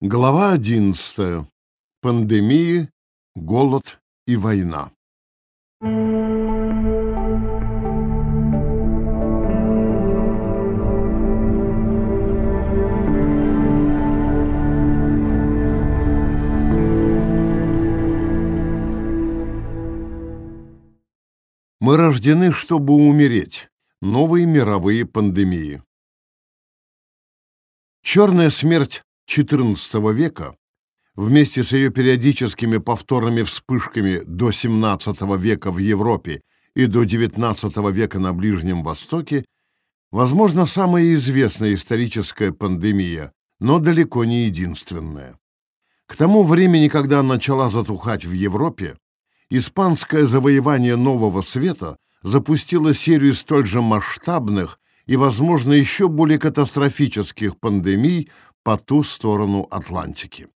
Глава 11. Пандемии, голод и война. Мы рождены, чтобы умереть. Новые мировые пандемии. Черная смерть XIV века вместе с ее периодическими повторными вспышками до XVII века в Европе и до XIX века на Ближнем Востоке, возможно, самая известная историческая пандемия, но далеко не единственная. К тому времени, когда начала затухать в Европе, испанское завоевание Нового Света запустило серию столь же масштабных и, возможно, еще более катастрофических пандемий по ту сторону Атлантики.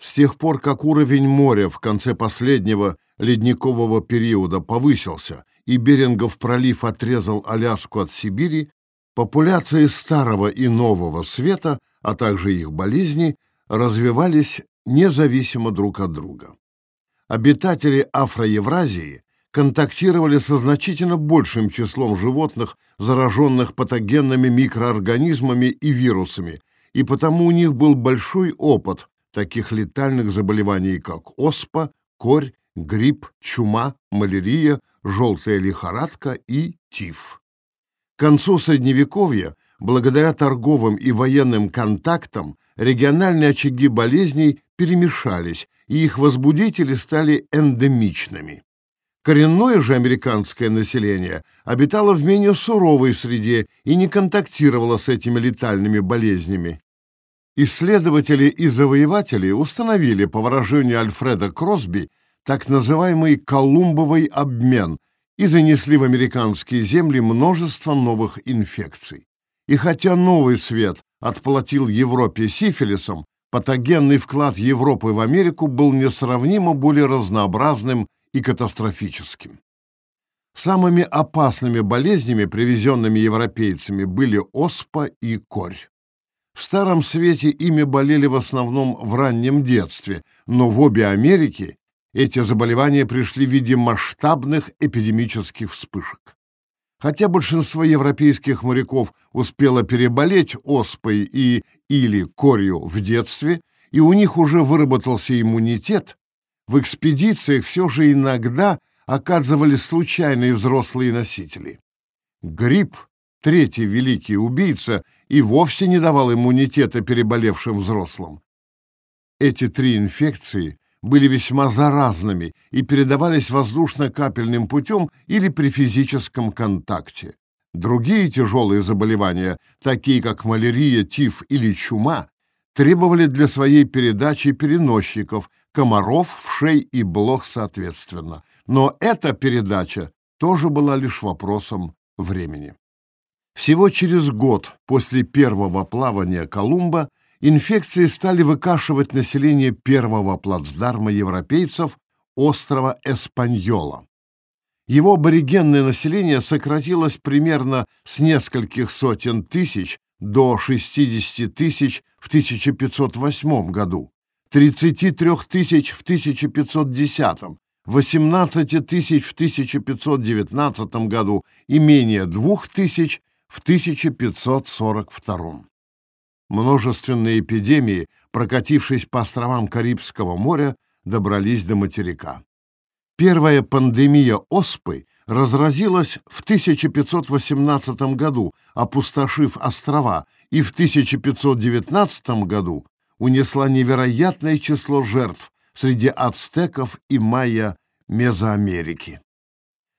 С тех пор, как уровень моря в конце последнего ледникового периода повысился и Берингов пролив отрезал Аляску от Сибири, популяции старого и нового света, а также их болезни, развивались независимо друг от друга. Обитатели Афроевразии контактировали со значительно большим числом животных, зараженных патогенными микроорганизмами и вирусами, и потому у них был большой опыт таких летальных заболеваний, как оспа, корь, грипп, чума, малярия, желтая лихорадка и тиф. К концу Средневековья, благодаря торговым и военным контактам, региональные очаги болезней перемешались, и их возбудители стали эндемичными. Коренное же американское население обитало в менее суровой среде и не контактировало с этими летальными болезнями. Исследователи и завоеватели установили, по выражению Альфреда Кросби, так называемый «колумбовый обмен» и занесли в американские земли множество новых инфекций. И хотя новый свет отплатил Европе сифилисом, патогенный вклад Европы в Америку был несравнимо более разнообразным и катастрофическим. Самыми опасными болезнями, привезенными европейцами, были оспа и корь. В Старом Свете ими болели в основном в раннем детстве, но в обе Америки эти заболевания пришли в виде масштабных эпидемических вспышек. Хотя большинство европейских моряков успело переболеть оспой и или корью в детстве, и у них уже выработался иммунитет, в экспедициях все же иногда оказывались случайные взрослые носители. Грипп, третий великий убийца, и вовсе не давал иммунитета переболевшим взрослым. Эти три инфекции были весьма заразными и передавались воздушно-капельным путем или при физическом контакте. Другие тяжелые заболевания, такие как малярия, тиф или чума, требовали для своей передачи переносчиков, комаров, вшей и блох соответственно. Но эта передача тоже была лишь вопросом времени. Всего через год после первого плавания Колумба инфекции стали выкашивать население первого плацдарма европейцев острова Эспаньола. Его аборигенное население сократилось примерно с нескольких сотен тысяч до 60 тысяч в 1508 году, 33 тысяч в 1510, 18 тысяч в 1519 году и менее 2 тысяч в 1542. Множественные эпидемии, прокатившись по островам Карибского моря, добрались до материка. Первая пандемия оспы разразилась в 1518 году, опустошив острова, и в 1519 году унесла невероятное число жертв среди ацтеков и майя Мезоамерики.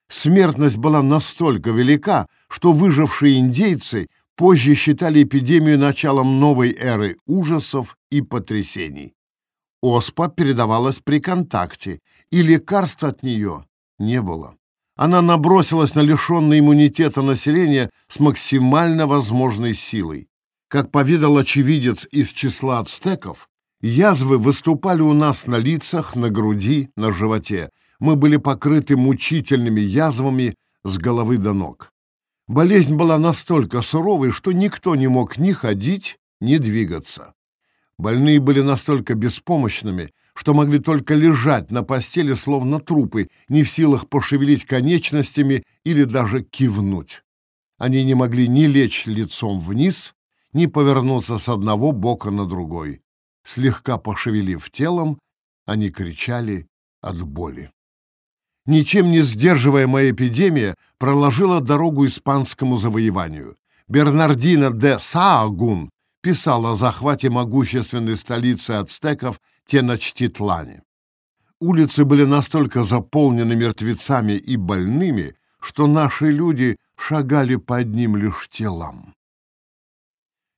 Смертность была настолько велика, что выжившие индейцы позже считали эпидемию началом новой эры ужасов и потрясений. Оспа передавалась при контакте, и лекарств от нее не было. Она набросилась на лишенное иммунитета населения с максимально возможной силой. Как поведал очевидец из числа ацтеков, язвы выступали у нас на лицах, на груди, на животе. Мы были покрыты мучительными язвами с головы до ног. Болезнь была настолько суровой, что никто не мог ни ходить, ни двигаться. Больные были настолько беспомощными, что могли только лежать на постели, словно трупы, не в силах пошевелить конечностями или даже кивнуть. Они не могли ни лечь лицом вниз, ни повернуться с одного бока на другой. Слегка пошевелив телом, они кричали от боли. Ничем не сдерживаемая эпидемия проложила дорогу испанскому завоеванию. Бернардино де Саагун писал о захвате могущественной столицы ацтеков Теночтитлане. Улицы были настолько заполнены мертвецами и больными, что наши люди шагали по одним лишь телам.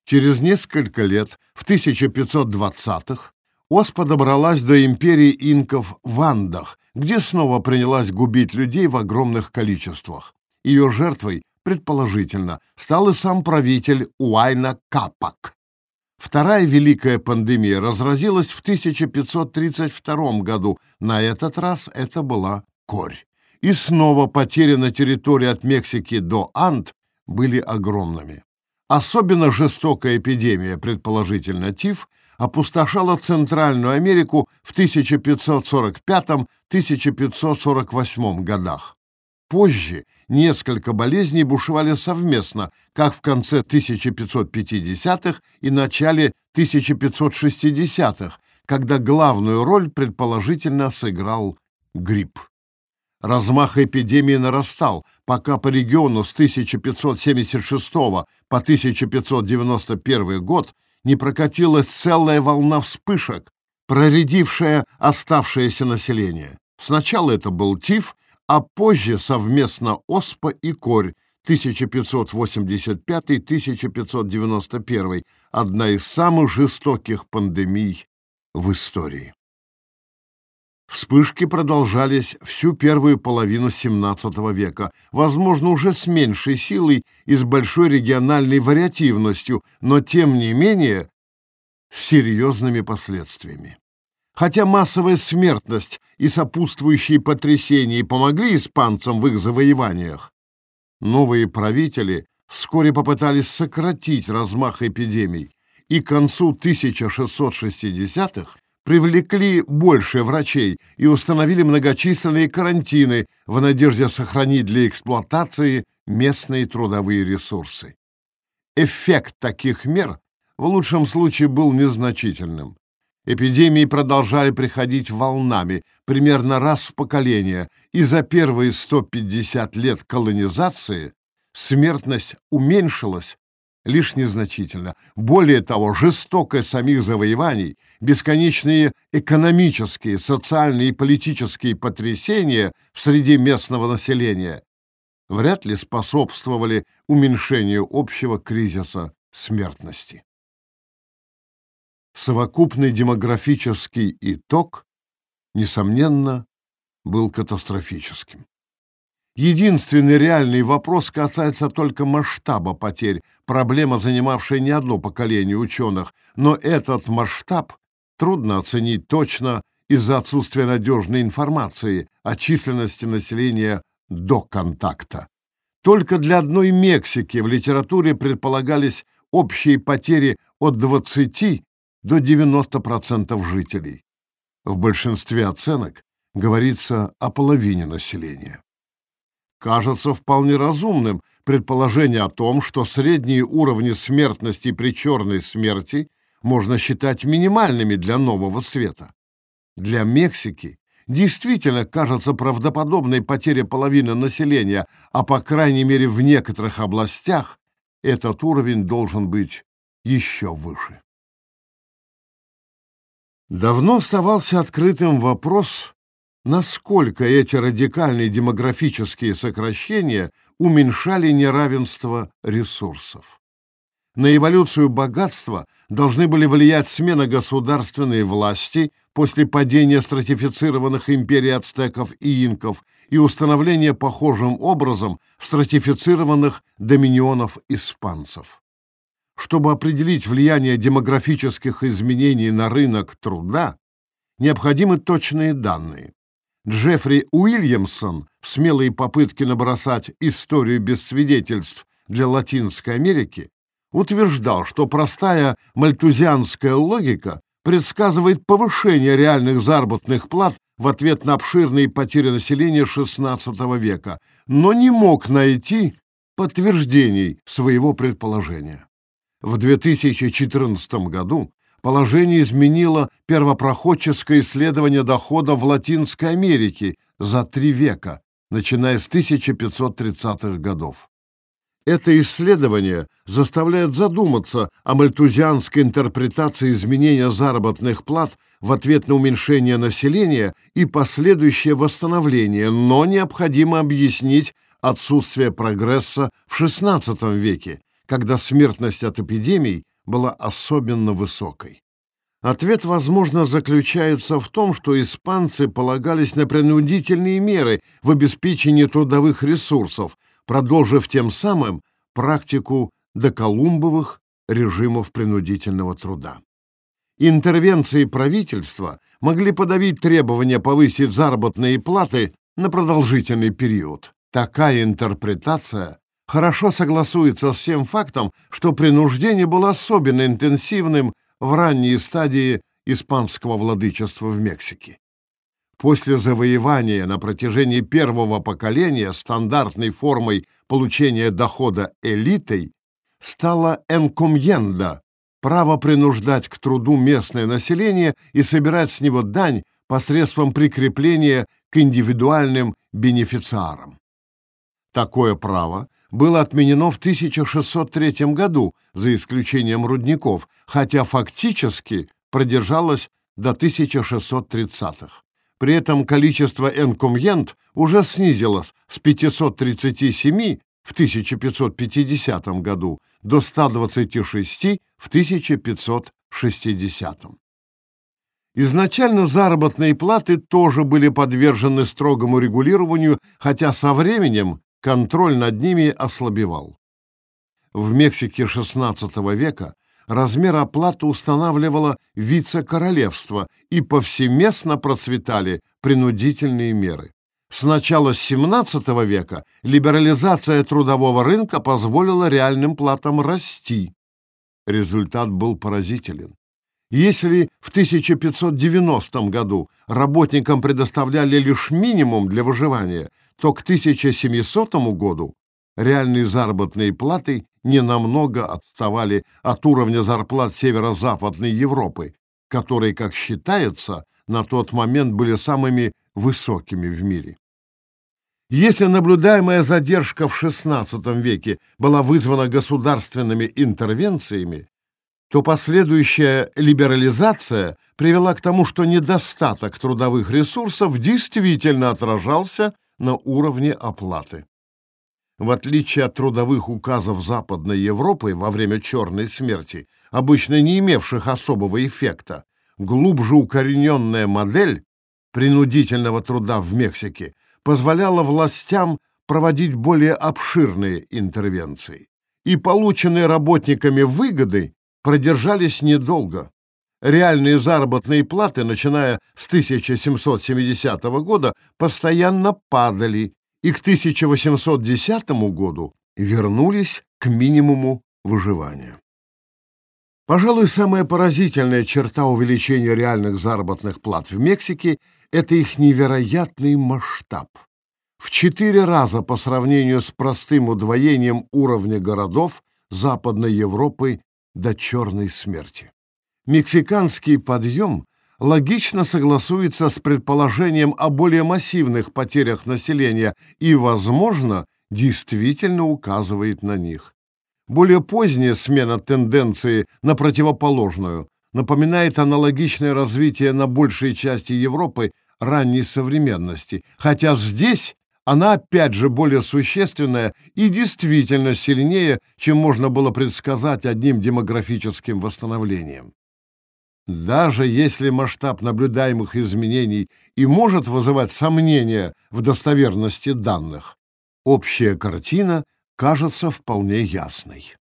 Через несколько лет, в 1520-х, оспа добралась до империи инков в Андах, где снова принялась губить людей в огромных количествах. Ее жертвой, предположительно, стал и сам правитель Уайна Капак. Вторая великая пандемия разразилась в 1532 году. На этот раз это была корь. И снова потери на территории от Мексики до Анд были огромными. Особенно жестокая эпидемия, предположительно тиф, опустошала Центральную Америку в 1545-1548 годах. Позже несколько болезней бушевали совместно, как в конце 1550-х и начале 1560-х, когда главную роль предположительно сыграл грипп. Размах эпидемии нарастал, пока по региону с 1576 по 1591 год не прокатилась целая волна вспышек, проредившая оставшееся население. Сначала это был тиф, а позже совместно оспа и корь 1585-1591, одна из самых жестоких пандемий в истории. Вспышки продолжались всю первую половину XVII века, возможно, уже с меньшей силой и с большой региональной вариативностью, но, тем не менее, с серьезными последствиями. Хотя массовая смертность и сопутствующие потрясения помогли испанцам в их завоеваниях, новые правители вскоре попытались сократить размах эпидемий, и к концу 1660-х привлекли больше врачей и установили многочисленные карантины в надежде сохранить для эксплуатации местные трудовые ресурсы. Эффект таких мер в лучшем случае был незначительным. Эпидемии продолжали приходить волнами, примерно раз в поколение, и за первые 150 лет колонизации смертность уменьшилась лишь незначительно. Более того, жестокость самих завоеваний, бесконечные экономические, социальные и политические потрясения в среде местного населения вряд ли способствовали уменьшению общего кризиса смертности. Совокупный демографический итог, несомненно, был катастрофическим. Единственный реальный вопрос касается только масштаба потерь, проблема, занимавшая не одно поколение ученых, но этот масштаб трудно оценить точно из-за отсутствия надежной информации о численности населения до контакта. Только для одной Мексики в литературе предполагались общие потери от 20 до 90% жителей. В большинстве оценок говорится о половине населения кажется вполне разумным предположение о том, что средние уровни смертности при черной смерти можно считать минимальными для нового света. Для Мексики действительно кажется правдоподобной потеря половины населения, а по крайней мере в некоторых областях этот уровень должен быть еще выше. Давно оставался открытым вопрос насколько эти радикальные демографические сокращения уменьшали неравенство ресурсов. На эволюцию богатства должны были влиять смена государственной власти после падения стратифицированных империй ацтеков и инков и установление похожим образом стратифицированных доминионов испанцев. Чтобы определить влияние демографических изменений на рынок труда, необходимы точные данные. Джеффри Уильямсон в смелой попытке набросать историю без свидетельств для Латинской Америки утверждал, что простая мальтузианская логика предсказывает повышение реальных заработных плат в ответ на обширные потери населения XVI века, но не мог найти подтверждений своего предположения. В 2014 году положение изменило первопроходческое исследование дохода в Латинской Америке за три века, начиная с 1530-х годов. Это исследование заставляет задуматься о мальтузианской интерпретации изменения заработных плат в ответ на уменьшение населения и последующее восстановление, но необходимо объяснить отсутствие прогресса в XVI веке, когда смертность от эпидемий была особенно высокой. Ответ, возможно, заключается в том, что испанцы полагались на принудительные меры в обеспечении трудовых ресурсов, продолжив тем самым практику доколумбовых режимов принудительного труда. Интервенции правительства могли подавить требования повысить заработные платы на продолжительный период. Такая интерпретация хорошо согласуется с тем фактом, что принуждение было особенно интенсивным в ранней стадии испанского владычества в Мексике. После завоевания на протяжении первого поколения стандартной формой получения дохода элитой стала энкомьенда – право принуждать к труду местное население и собирать с него дань посредством прикрепления к индивидуальным бенефициарам. Такое право было отменено в 1603 году, за исключением рудников, хотя фактически продержалось до 1630-х. При этом количество энкомьент уже снизилось с 537 в 1550 году до 126 в 1560. Изначально заработные платы тоже были подвержены строгому регулированию, хотя со временем контроль над ними ослабевал. В Мексике XVI века размер оплаты устанавливало вице-королевство и повсеместно процветали принудительные меры. С начала XVII века либерализация трудового рынка позволила реальным платам расти. Результат был поразителен. Если в 1590 году работникам предоставляли лишь минимум для выживания, то к 1700 году реальные заработные платы ненамного отставали от уровня зарплат северо-западной Европы, которые, как считается, на тот момент были самыми высокими в мире. Если наблюдаемая задержка в XVI веке была вызвана государственными интервенциями, то последующая либерализация привела к тому, что недостаток трудовых ресурсов действительно отражался на уровне оплаты. В отличие от трудовых указов Западной Европы во время Черной смерти, обычно не имевших особого эффекта, глубже укорененная модель принудительного труда в Мексике позволяла властям проводить более обширные интервенции. И полученные работниками выгоды продержались недолго реальные заработные платы, начиная с 1770 года, постоянно падали и к 1810 году вернулись к минимуму выживания. Пожалуй, самая поразительная черта увеличения реальных заработных плат в Мексике – это их невероятный масштаб. В четыре раза по сравнению с простым удвоением уровня городов Западной Европы до черной смерти. Мексиканский подъем логично согласуется с предположением о более массивных потерях населения и, возможно, действительно указывает на них. Более поздняя смена тенденции на противоположную напоминает аналогичное развитие на большей части Европы ранней современности, хотя здесь она опять же более существенная и действительно сильнее, чем можно было предсказать одним демографическим восстановлением. Даже если масштаб наблюдаемых изменений и может вызывать сомнения в достоверности данных, общая картина кажется вполне ясной.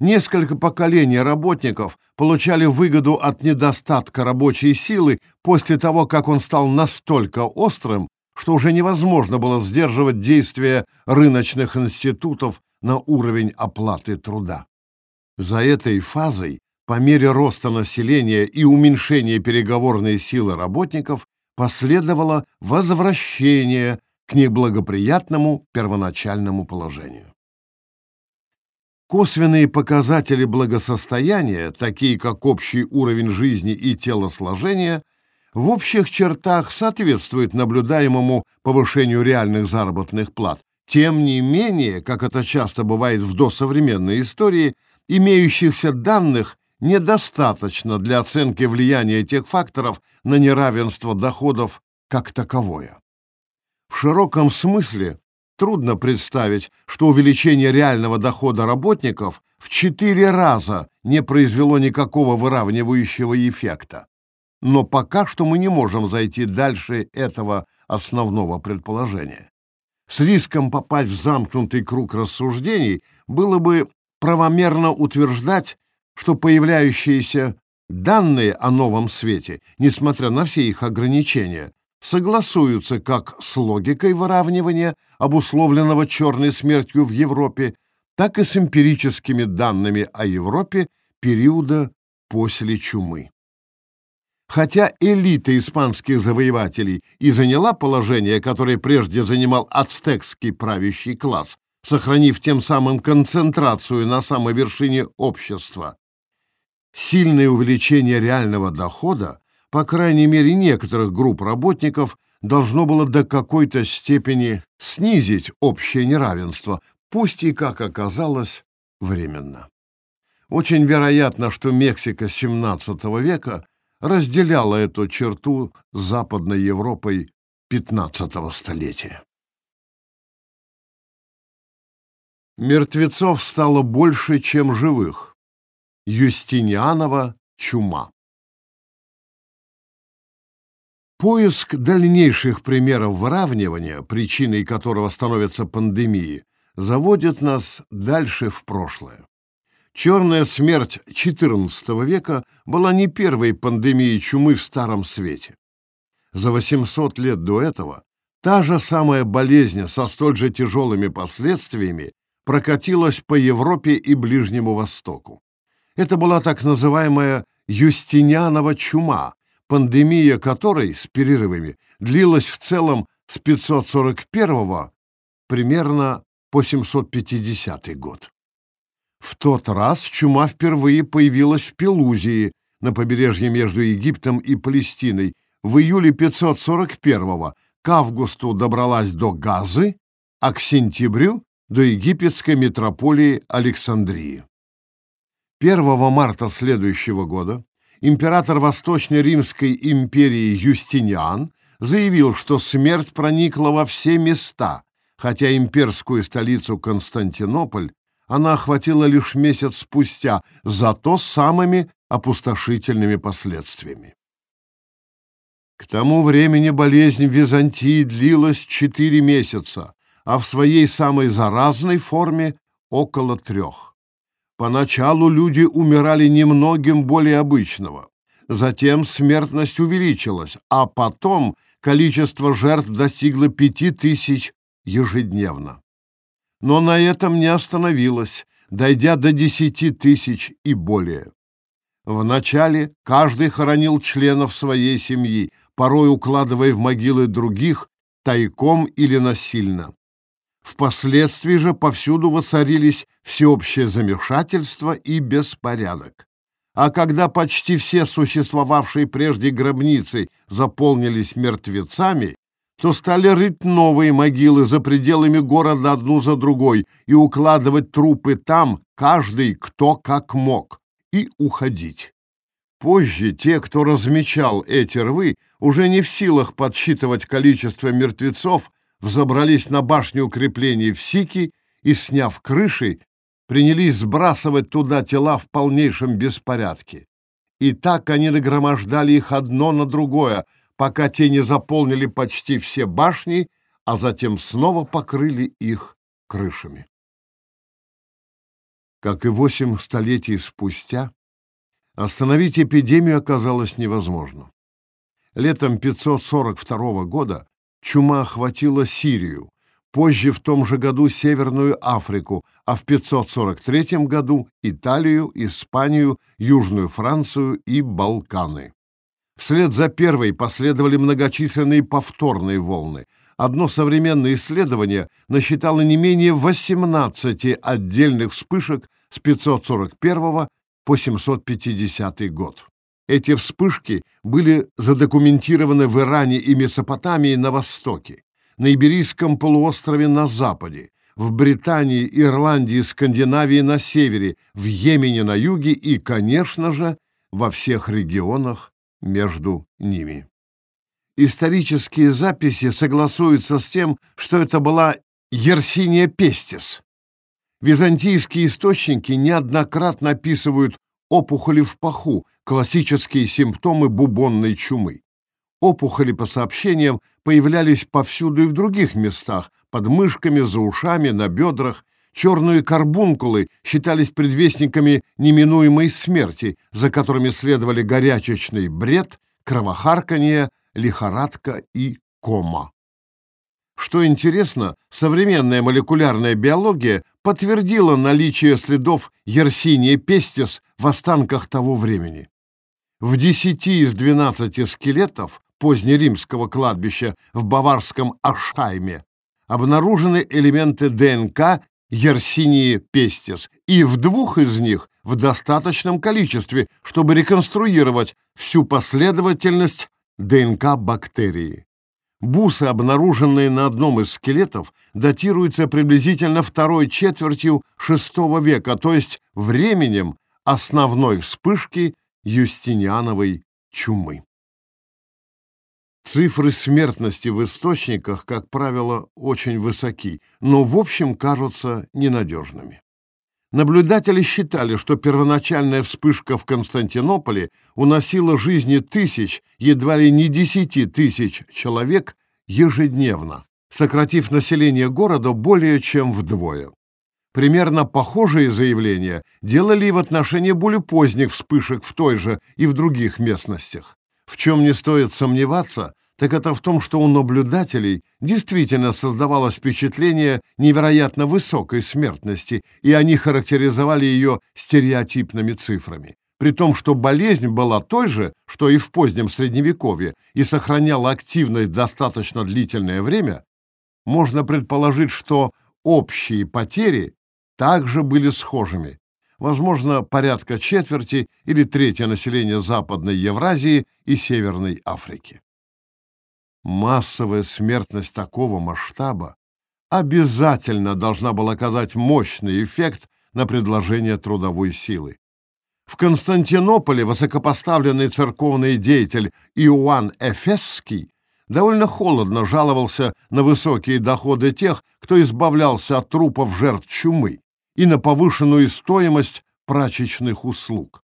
Несколько поколений работников получали выгоду от недостатка рабочей силы после того, как он стал настолько острым, что уже невозможно было сдерживать действия рыночных институтов на уровень оплаты труда. За этой фазой, по мере роста населения и уменьшения переговорной силы работников, последовало возвращение к неблагоприятному первоначальному положению. Косвенные показатели благосостояния, такие как общий уровень жизни и телосложения, в общих чертах соответствуют наблюдаемому повышению реальных заработных плат. Тем не менее, как это часто бывает в досовременной истории, имеющихся данных недостаточно для оценки влияния этих факторов на неравенство доходов как таковое. В широком смысле трудно представить, что увеличение реального дохода работников в четыре раза не произвело никакого выравнивающего эффекта. Но пока что мы не можем зайти дальше этого основного предположения. С риском попасть в замкнутый круг рассуждений было бы правомерно утверждать, что появляющиеся данные о новом свете, несмотря на все их ограничения, согласуются как с логикой выравнивания, обусловленного черной смертью в Европе, так и с эмпирическими данными о Европе периода после чумы. Хотя элита испанских завоевателей и заняла положение, которое прежде занимал ацтекский правящий класс, сохранив тем самым концентрацию на самой вершине общества, сильное увеличение реального дохода, по крайней мере некоторых групп работников, должно было до какой-то степени снизить общее неравенство, пусть и, как оказалось, временно. Очень вероятно, что Мексика XVII века разделяла эту черту с Западной Европой XV столетия. Мертвецов стало больше, чем живых. Юстинианова чума. Поиск дальнейших примеров выравнивания, причиной которого становятся пандемии, заводит нас дальше в прошлое. Черная смерть XIV века была не первой пандемией чумы в Старом Свете. За 800 лет до этого та же самая болезнь со столь же тяжелыми последствиями прокатилась по Европе и Ближнему Востоку. Это была так называемая Юстинианова чума, пандемия которой с перерывами длилась в целом с 541 примерно по 750 год. В тот раз чума впервые появилась в Пелузии, на побережье между Египтом и Палестиной, в июле 541-го, к августу добралась до Газы, а к сентябрю — до египетской метрополии Александрии. 1 марта следующего года император Восточной Римской империи Юстиниан заявил, что смерть проникла во все места, хотя имперскую столицу Константинополь она охватила лишь месяц спустя, зато самыми опустошительными последствиями. К тому времени болезнь в Византии длилась четыре месяца, а в своей самой заразной форме — около трех. Поначалу люди умирали немногим более обычного. Затем смертность увеличилась, а потом количество жертв достигло пяти тысяч ежедневно но на этом не остановилась, дойдя до десяти тысяч и более. Вначале каждый хоронил членов своей семьи, порой укладывая в могилы других тайком или насильно. Впоследствии же повсюду воцарились всеобщее замешательство и беспорядок. А когда почти все существовавшие прежде гробницы заполнились мертвецами, то стали рыть новые могилы за пределами города одну за другой и укладывать трупы там, каждый кто как мог, и уходить. Позже те, кто размечал эти рвы, уже не в силах подсчитывать количество мертвецов, взобрались на башню укреплений в Сики и, сняв крыши, принялись сбрасывать туда тела в полнейшем беспорядке. И так они нагромождали их одно на другое, пока те не заполнили почти все башни, а затем снова покрыли их крышами. Как и восемь столетий спустя, остановить эпидемию оказалось невозможно. Летом 542 года чума охватила Сирию, позже в том же году Северную Африку, а в 543 году Италию, Испанию, Южную Францию и Балканы. Вслед за первой последовали многочисленные повторные волны. Одно современное исследование насчитало не менее 18 отдельных вспышек с 541 по 750 год. Эти вспышки были задокументированы в Иране и Месопотамии на востоке, на Иберийском полуострове на западе, в Британии, Ирландии, Скандинавии на севере, в Йемене на юге и, конечно же, во всех регионах между ними. Исторические записи согласуются с тем, что это была Ерсиния пестис. Византийские источники неоднократно описывают опухоли в паху, классические симптомы бубонной чумы. Опухоли, по сообщениям, появлялись повсюду и в других местах, под мышками, за ушами, на бедрах. Черные карбункулы считались предвестниками неминуемой смерти, за которыми следовали горячечный бред, кровохарканье, лихорадка и кома. Что интересно, современная молекулярная биология подтвердила наличие следов Yersinia pestis в останках того времени. В 10 из 12 скелетов позднеримского кладбища в баварском Ашхайме обнаружены элементы ДНК Yersinia pestis, и в двух из них в достаточном количестве, чтобы реконструировать всю последовательность ДНК бактерии. Бусы, обнаруженные на одном из скелетов, датируются приблизительно второй четвертью VI века, то есть временем основной вспышки Юстиниановой чумы. Цифры смертности в источниках, как правило, очень высоки, но в общем кажутся ненадежными. Наблюдатели считали, что первоначальная вспышка в Константинополе уносила жизни тысяч, едва ли не десяти тысяч человек ежедневно, сократив население города более чем вдвое. Примерно похожие заявления делали и в отношении более поздних вспышек в той же и в других местностях. В чем не стоит сомневаться, так это в том, что у наблюдателей действительно создавалось впечатление невероятно высокой смертности, и они характеризовали ее стереотипными цифрами. При том, что болезнь была той же, что и в позднем Средневековье, и сохраняла активность достаточно длительное время, можно предположить, что общие потери также были схожими. Возможно, порядка четверти или трети населения Западной Евразии и Северной Африки. Массовая смертность такого масштаба обязательно должна была оказать мощный эффект на предложение трудовой силы. В Константинополе высокопоставленный церковный деятель Иоанн Эфесский довольно холодно жаловался на высокие доходы тех, кто избавлялся от трупов жертв чумы и на повышенную стоимость прачечных услуг.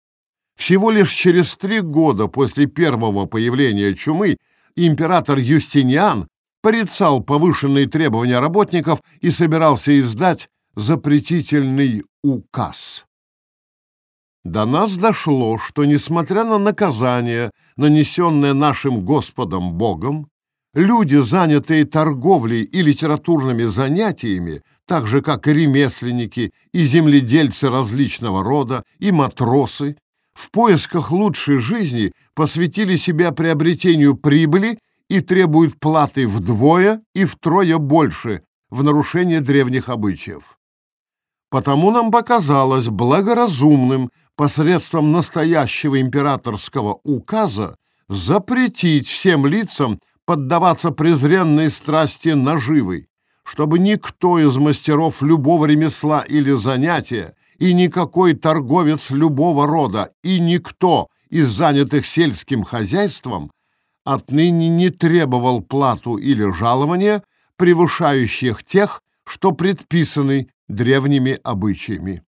Всего лишь через три года после первого появления чумы император Юстиниан порицал повышенные требования работников и собирался издать запретительный указ. До нас дошло, что, несмотря на наказание, нанесенное нашим Господом Богом, люди, занятые торговлей и литературными занятиями, так же, как и ремесленники, и земледельцы различного рода, и матросы, в поисках лучшей жизни посвятили себя приобретению прибыли и требуют платы вдвое и втрое больше в нарушение древних обычаев. Потому нам показалось благоразумным посредством настоящего императорского указа запретить всем лицам поддаваться презренной страсти наживы, чтобы никто из мастеров любого ремесла или занятия и никакой торговец любого рода и никто из занятых сельским хозяйством отныне не требовал плату или жалования, превышающих тех, что предписаны древними обычаями.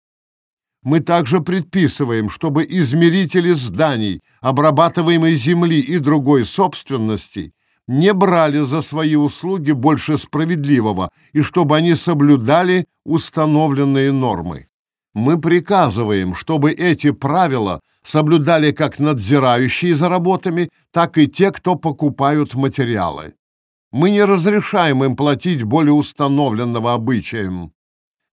Мы также предписываем, чтобы измерители зданий, обрабатываемой земли и другой собственности не брали за свои услуги больше справедливого и чтобы они соблюдали установленные нормы. Мы приказываем, чтобы эти правила соблюдали как надзирающие за работами, так и те, кто покупают материалы. Мы не разрешаем им платить более установленного обычаем.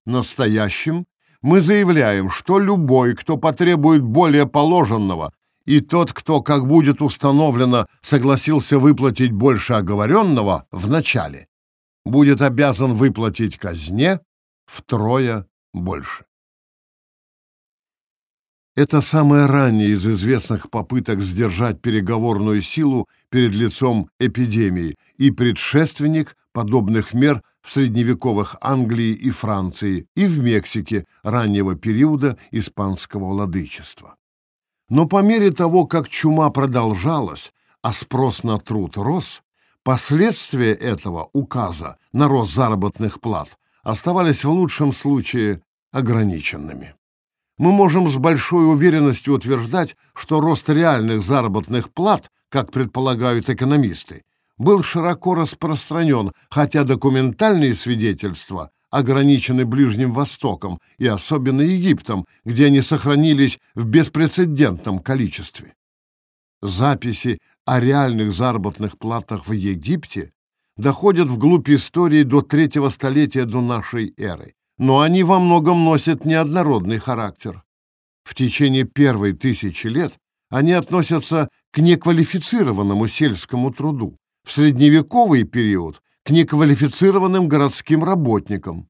Настоящим мы заявляем, что любой, кто потребует более положенного, и тот, кто, как будет установлено, согласился выплатить больше оговоренного в начале, будет обязан выплатить казне втрое больше. Это самое раннее из известных попыток сдержать переговорную силу перед лицом эпидемии и предшественник подобных мер в средневековых Англии и Франции и в Мексике раннего периода испанского владычества. Но по мере того, как чума продолжалась, а спрос на труд рос, последствия этого указа на рост заработных плат оставались в лучшем случае ограниченными. Мы можем с большой уверенностью утверждать, что рост реальных заработных плат, как предполагают экономисты, был широко распространен, хотя документальные свидетельства ограничены Ближним Востоком и особенно Египтом, где они сохранились в беспрецедентном количестве. Записи о реальных заработных платах в Египте доходят вглубь истории до третьего столетия до нашей эры, но они во многом носят неоднородный характер. В течение первой тысячи лет они относятся к неквалифицированному сельскому труду, в средневековый период к неквалифицированным городским работникам.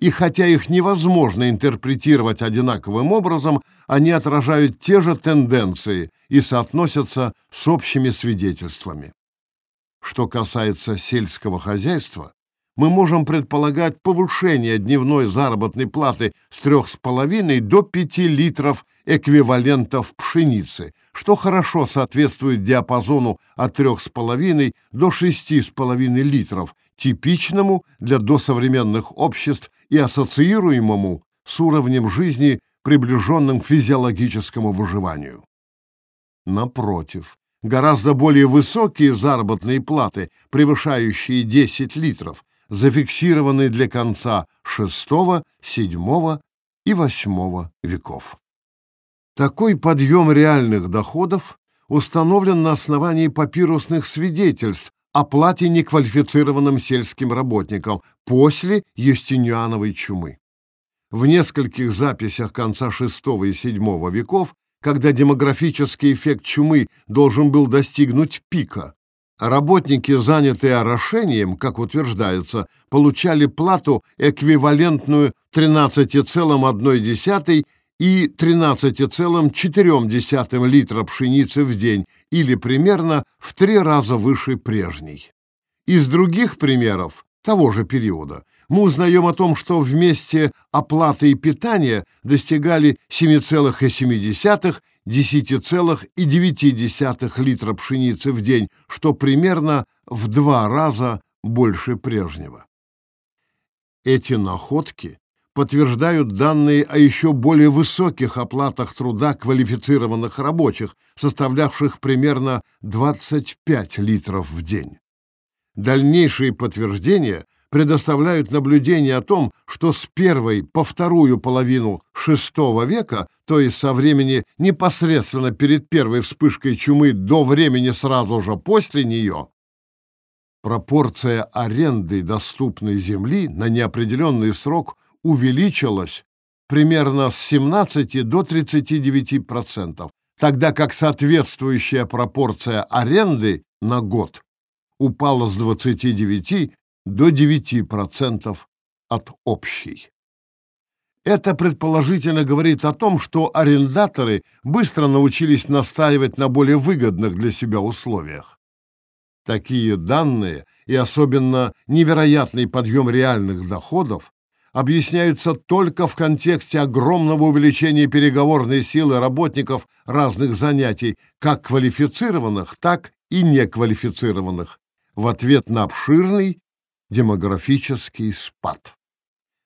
И хотя их невозможно интерпретировать одинаковым образом, они отражают те же тенденции и соотносятся с общими свидетельствами. Что касается сельского хозяйства, мы можем предполагать повышение дневной заработной платы с 3,5 до 5 литров эквивалентов пшеницы, что хорошо соответствует диапазону от 3,5 до 6,5 литров, типичному для досовременных обществ и ассоциируемому с уровнем жизни, приближенным к физиологическому выживанию. Напротив, гораздо более высокие заработные платы, превышающие 10 литров, зафиксированы для конца VI, VII и VIII веков. Такой подъем реальных доходов установлен на основании папирусных свидетельств о плате неквалифицированным сельским работникам после Юстиниановой чумы. В нескольких записях конца VI и VII веков, когда демографический эффект чумы должен был достигнуть пика, работники, занятые орошением, как утверждается, получали плату эквивалентную 13,1 и 13,4 литра пшеницы в день, или примерно в три раза выше прежней. Из других примеров того же периода мы узнаем о том, что вместе оплаты и питания достигали 7,7 10,9 литра пшеницы в день, что примерно в два раза больше прежнего. Эти находки подтверждают данные о еще более высоких оплатах труда квалифицированных рабочих, составлявших примерно 25 литров в день. Дальнейшие подтверждения предоставляют наблюдение о том, что с первой по вторую половину VI века, то есть со времени непосредственно перед первой вспышкой чумы до времени сразу же после нее, пропорция аренды доступной земли на неопределенный срок увеличилась примерно с 17 до 39%, тогда как соответствующая пропорция аренды на год упала с 29 до 9% от общей. Это предположительно говорит о том, что арендаторы быстро научились настаивать на более выгодных для себя условиях. Такие данные и особенно невероятный подъем реальных доходов объясняются только в контексте огромного увеличения переговорной силы работников разных занятий, как квалифицированных, так и неквалифицированных, в ответ на обширный демографический спад.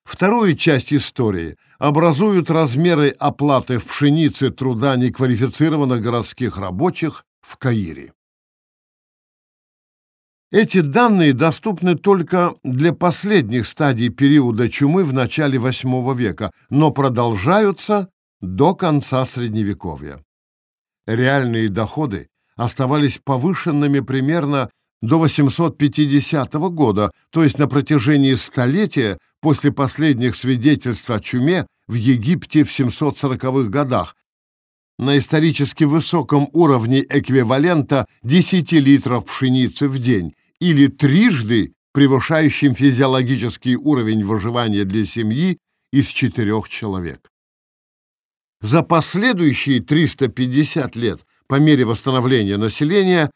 Вторую часть истории образуют размеры оплаты в пшенице труда неквалифицированных городских рабочих в Каире. Эти данные доступны только для последних стадий периода чумы в начале VIII века, но продолжаются до конца Средневековья. Реальные доходы оставались повышенными примерно до 850 года, то есть на протяжении столетия после последних свидетельств о чуме в Египте в 740-х годах, на исторически высоком уровне эквивалента 10 литров пшеницы в день или трижды превышающим физиологический уровень выживания для семьи из четырех человек. За последующие 350 лет по мере восстановления населения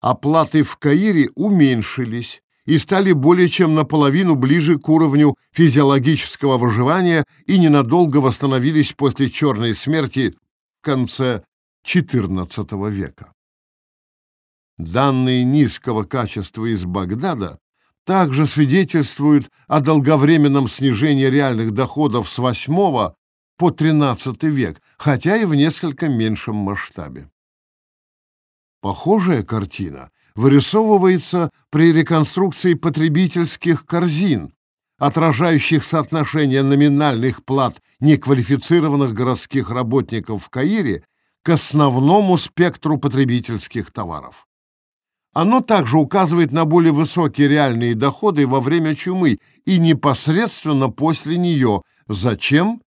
оплаты в Каире уменьшились и стали более чем наполовину ближе к уровню физиологического выживания и ненадолго восстановились после черной смерти в конце XIV века. Данные низкого качества из Багдада также свидетельствуют о долговременном снижении реальных доходов с VIII по XIII век, хотя и в несколько меньшем масштабе. Похожая картина вырисовывается при реконструкции потребительских корзин, отражающих соотношение номинальных плат неквалифицированных городских работников в Каире к основному спектру потребительских товаров. Оно также указывает на более высокие реальные доходы во время чумы и непосредственно после нее, зачем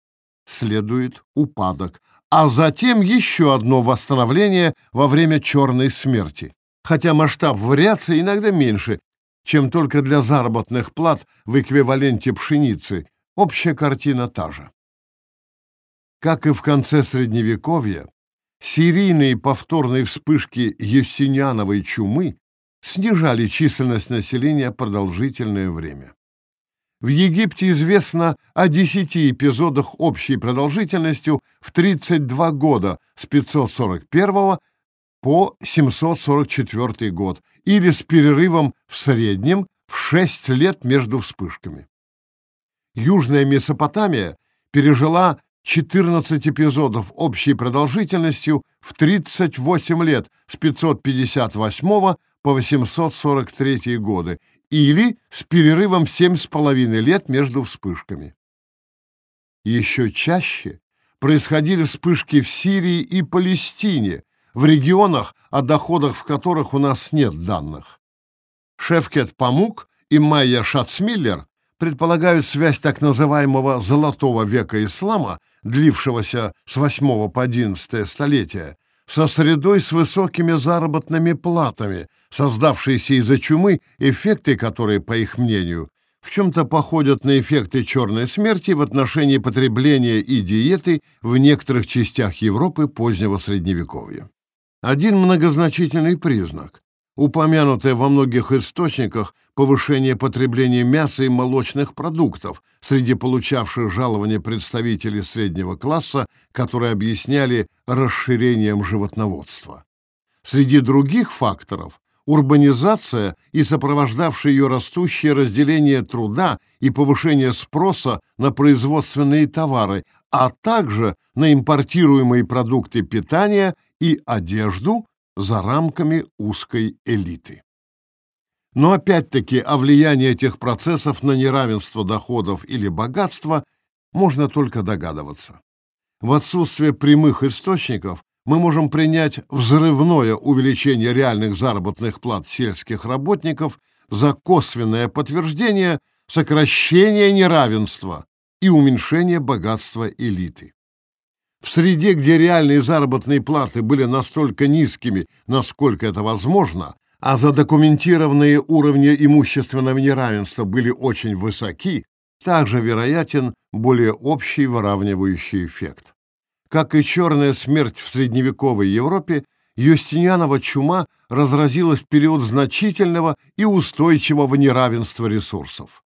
следует упадок, а затем еще одно восстановление во время черной смерти. Хотя масштаб вариации иногда меньше, чем только для заработных плат в эквиваленте пшеницы, общая картина та же. Как и в конце Средневековья, серийные повторные вспышки Юстиниановой чумы снижали численность населения продолжительное время. В Египте известно о 10 эпизодах общей продолжительностью в 32 года с 541 по 744 год или с перерывом в среднем в 6 лет между вспышками. Южная Месопотамия пережила 14 эпизодов общей продолжительностью в 38 лет с 558 по 843 годы или с перерывом в 7,5 лет между вспышками. Еще чаще происходили вспышки в Сирии и Палестине, в регионах, о доходах в которых у нас нет данных. Шефкет Памук и Майя Шацмиллер предполагают связь так называемого «золотого века ислама», длившегося с 8 по 11 столетия, со средой с высокими заработными платами, создавшиеся из-за чумы, эффекты которые, по их мнению, в чем-то походят на эффекты черной смерти в отношении потребления и диеты в некоторых частях Европы позднего Средневековья. Один многозначительный признак упомянутое во многих источниках повышение потребления мяса и молочных продуктов среди получавших жалования представителей среднего класса, которые объясняли расширением животноводства. Среди других факторов урбанизация и сопровождавшее ее растущее разделение труда и повышение спроса на производственные товары, а также на импортируемые продукты питания и одежду за рамками узкой элиты. Но опять-таки о влиянии этих процессов на неравенство доходов или богатства можно только догадываться. В отсутствие прямых источников мы можем принять взрывное увеличение реальных заработных плат сельских работников за косвенное подтверждение сокращения неравенства и уменьшения богатства элиты. В среде, где реальные заработные платы были настолько низкими, насколько это возможно, а задокументированные уровни имущественного неравенства были очень высоки, также вероятен более общий выравнивающий эффект. Как и черная смерть в средневековой Европе, Юстинианова чума разразилась в период значительного и устойчивого неравенства ресурсов.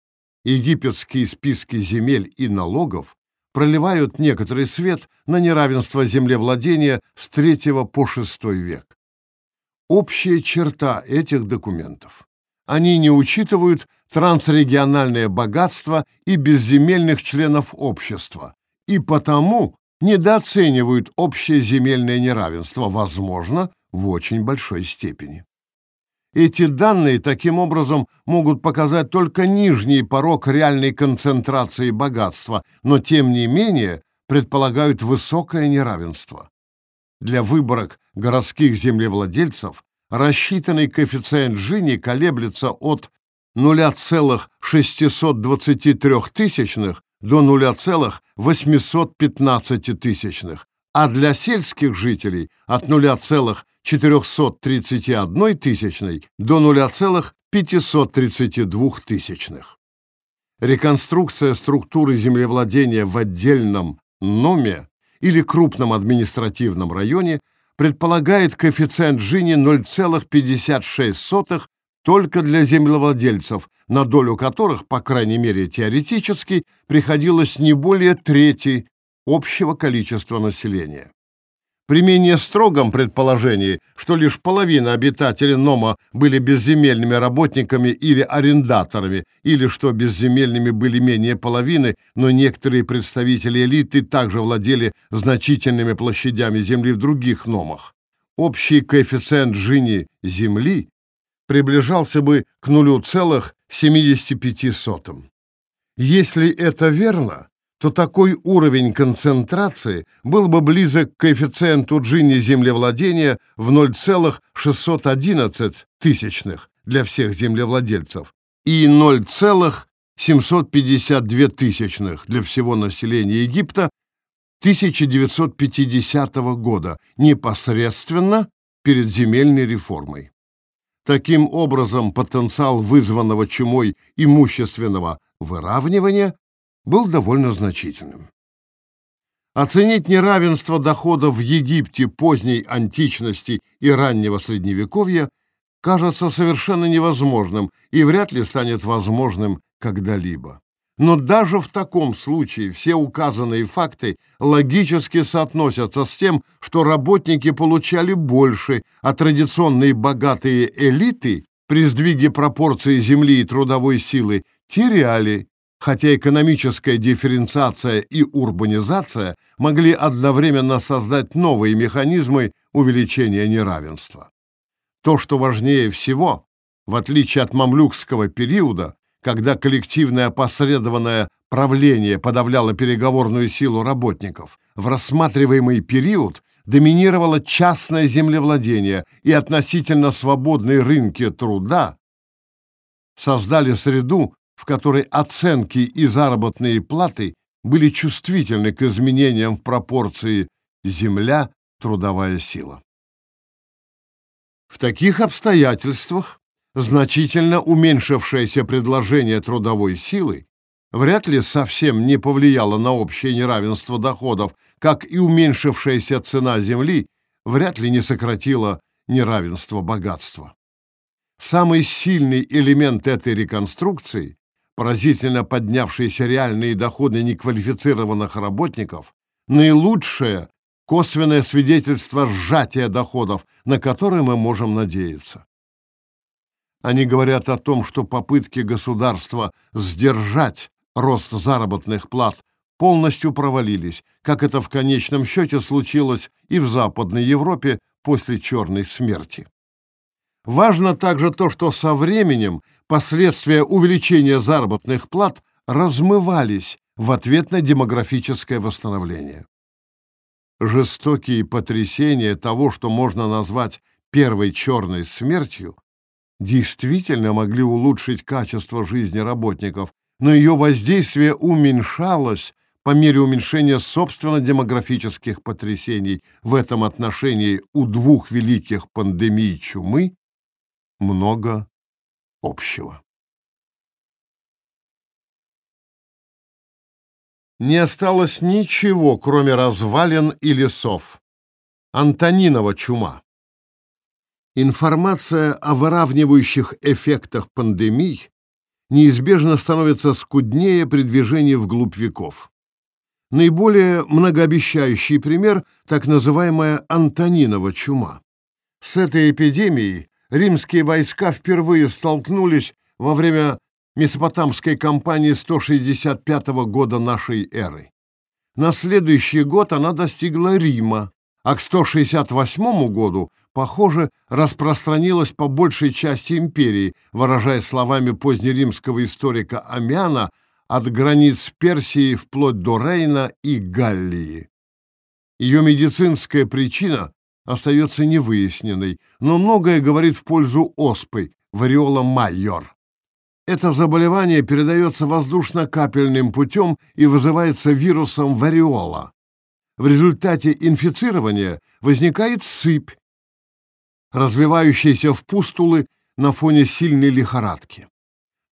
Египетские списки земель и налогов проливают некоторый свет на неравенство землевладения с III по VI век. Общая черта этих документов. Они не учитывают трансрегиональное богатство и безземельных членов общества, и потому недооценивают общее земельное неравенство, возможно, в очень большой степени. Эти данные таким образом могут показать только нижний порог реальной концентрации богатства, но тем не менее предполагают высокое неравенство. Для выборок городских землевладельцев рассчитанный коэффициент Жини колеблется от 0,623 до 0,815, а для сельских жителей от 0,431 тысячной до 0,532 тысячных. Реконструкция структуры землевладения в отдельном НОМе или крупном административном районе предполагает коэффициент Жини 0,56 только для землевладельцев, на долю которых, по крайней мере теоретически, приходилось не более трети общего количества населения. При менее строгом предположении, что лишь половина обитателей Нома были безземельными работниками или арендаторами, или что безземельными были менее половины, но некоторые представители элиты также владели значительными площадями земли в других Номах, общий коэффициент Жини земли приближался бы к 0,75. Если это верно, то такой уровень концентрации был бы близок к коэффициенту Джинни землевладения в 0,611 тысячных для всех землевладельцев и 0,752 тысячных для всего населения Египта 1950 года, непосредственно перед земельной реформой. Таким образом, потенциал вызванного чумой имущественного выравнивания был довольно значительным. Оценить неравенство доходов в Египте поздней античности и раннего Средневековья кажется совершенно невозможным и вряд ли станет возможным когда-либо. Но даже в таком случае все указанные факты логически соотносятся с тем, что работники получали больше, а традиционные богатые элиты при сдвиге пропорции земли и трудовой силы теряли, хотя экономическая дифференциация и урбанизация могли одновременно создать новые механизмы увеличения неравенства. То, что важнее всего, в отличие от мамлюкского периода, когда коллективное опосредованное правление подавляло переговорную силу работников, в рассматриваемый период доминировало частное землевладение и относительно свободные рынки труда создали среду, в которой оценки и заработные платы были чувствительны к изменениям в пропорции земля-трудовая сила. В таких обстоятельствах значительно уменьшившееся предложение трудовой силы вряд ли совсем не повлияло на общее неравенство доходов, как и уменьшившаяся цена земли вряд ли не сократила неравенство богатства. Самый сильный элемент этой реконструкции, поразительно поднявшиеся реальные доходы неквалифицированных работников, наилучшее косвенное свидетельство сжатия доходов, на которое мы можем надеяться. Они говорят о том, что попытки государства сдержать рост заработных плат полностью провалились, как это в конечном счете случилось и в Западной Европе после Черной смерти. Важно также то, что со временем последствия увеличения заработных плат размывались в ответ на демографическое восстановление. Жестокие потрясения того, что можно назвать первой черной смертью, действительно могли улучшить качество жизни работников, но ее воздействие уменьшалось по мере уменьшения собственно демографических потрясений. В этом отношении у двух великих пандемий чумы много общего. Не осталось ничего, кроме развалин и лесов. Антонинова чума. Информация о выравнивающих эффектах пандемий неизбежно становится скуднее при движении вглубь веков. Наиболее многообещающий пример – так называемая Антонинова чума. С этой эпидемией римские войска впервые столкнулись во время Месопотамской кампании 165 года нашей эры. На следующий год она достигла Рима, а к 168 году похоже, распространилась по большей части империи, выражая словами позднеримского историка Амиана, от границ Персии вплоть до Рейна и Галлии. Ее медицинская причина остается невыясненной, но многое говорит в пользу оспы, вариола майор. Это заболевание передается воздушно-капельным путем и вызывается вирусом вариола. В результате инфицирования возникает сыпь, развивающаяся в пустулы на фоне сильной лихорадки.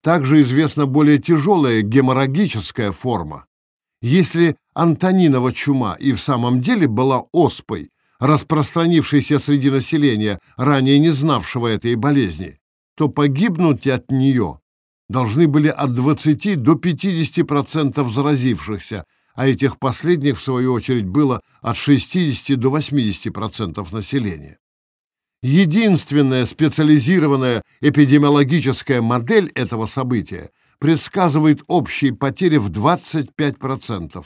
Также известна более тяжелая геморрагическая форма. Если Антонинова чума и в самом деле была оспой, распространившейся среди населения, ранее не знавшего этой болезни, то погибнуть от нее должны были от 20 до 50% заразившихся, а этих последних, в свою очередь, было от 60 до 80% населения. Единственная специализированная эпидемиологическая модель этого события предсказывает общие потери в 25%.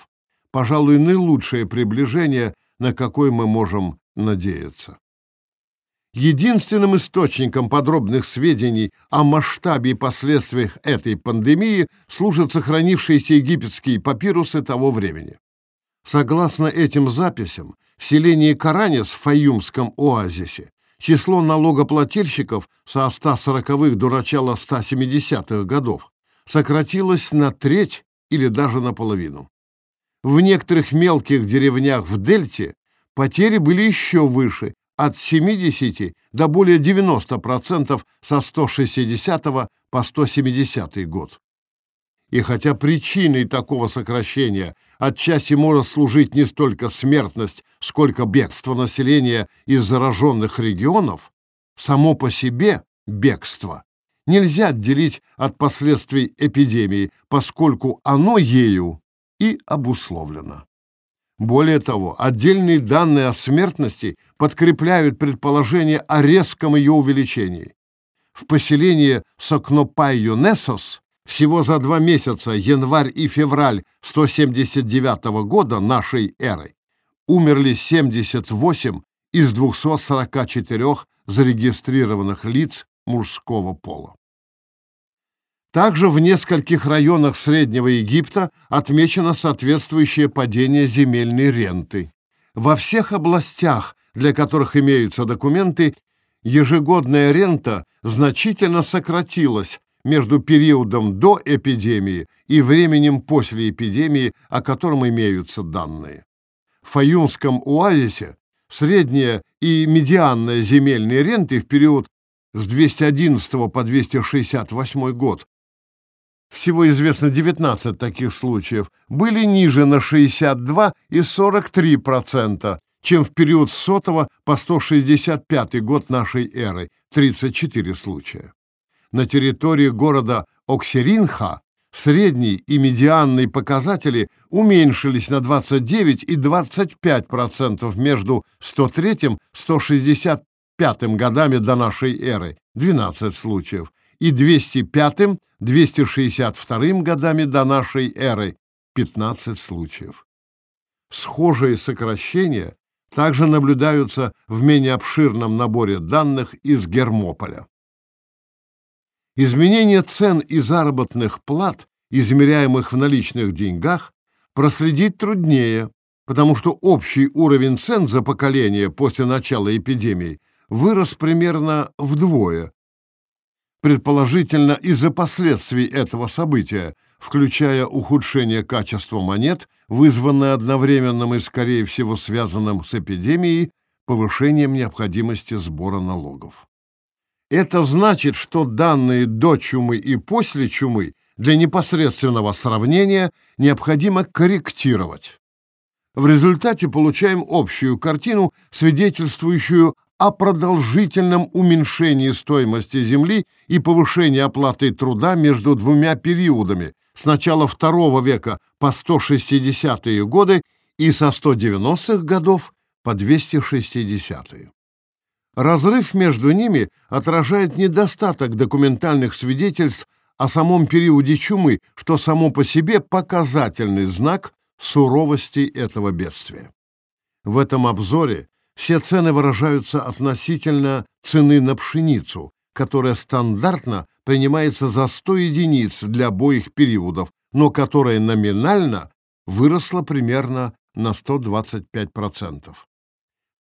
Пожалуй, наилучшее приближение, на какое мы можем надеяться. Единственным источником подробных сведений о масштабе и последствиях этой пандемии служат сохранившиеся египетские папирусы того времени. Согласно этим записям, в селении Каранис в Фаюмском оазисе число налогоплательщиков со 140-х до начала 170-х годов сократилось на треть или даже наполовину. В некоторых мелких деревнях в Дельте потери были еще выше от 70 до более 90% со 160 по 170 год. И хотя причиной такого сокращения отчасти может служить не столько смертность, сколько бегство населения из зараженных регионов, само по себе бегство нельзя отделить от последствий эпидемии, поскольку оно ею и обусловлено. Более того, отдельные данные о смертности подкрепляют предположение о резком ее увеличении. В поселении Сокнопайо-Несос всего за два месяца, январь и февраль 179 года нашей эры, умерли 78 из 244 зарегистрированных лиц мужского пола. Также в нескольких районах Среднего Египта отмечено соответствующее падение земельной ренты. Во всех областях, для которых имеются документы, ежегодная рента значительно сократилась между периодом до эпидемии и временем после эпидемии, о котором имеются данные. В Фаюмском оазисе средняя и медианная земельные ренты в период с 211 по 268 год всего известно 19 таких случаев, были ниже на 62 и 43%, чем в период с 100 по 165 год нашей эры, 34 случая. На территории города Оксеринха средний и медианные показатели уменьшились на 29 и 25% между 103 и 165 годами до нашей эры, 12 случаев, и 205-262 годами до нашей эры 15 случаев. Схожие сокращения также наблюдаются в менее обширном наборе данных из Гермополя. Изменение цен и заработных плат, измеряемых в наличных деньгах, проследить труднее, потому что общий уровень цен за поколение после начала эпидемии вырос примерно вдвое предположительно из-за последствий этого события, включая ухудшение качества монет, вызванное одновременным и, скорее всего, связанным с эпидемией, повышением необходимости сбора налогов. Это значит, что данные до чумы и после чумы для непосредственного сравнения необходимо корректировать. В результате получаем общую картину, свидетельствующую о продолжительном уменьшении стоимости земли и повышении оплаты труда между двумя периодами с начала II века по 160-е годы и со 190-х годов по 260-е. Разрыв между ними отражает недостаток документальных свидетельств о самом периоде чумы, что само по себе показательный знак суровости этого бедствия. В этом обзоре все цены выражаются относительно цены на пшеницу, которая стандартно принимается за 100 единиц для обоих периодов, но которая номинально выросла примерно на 125%.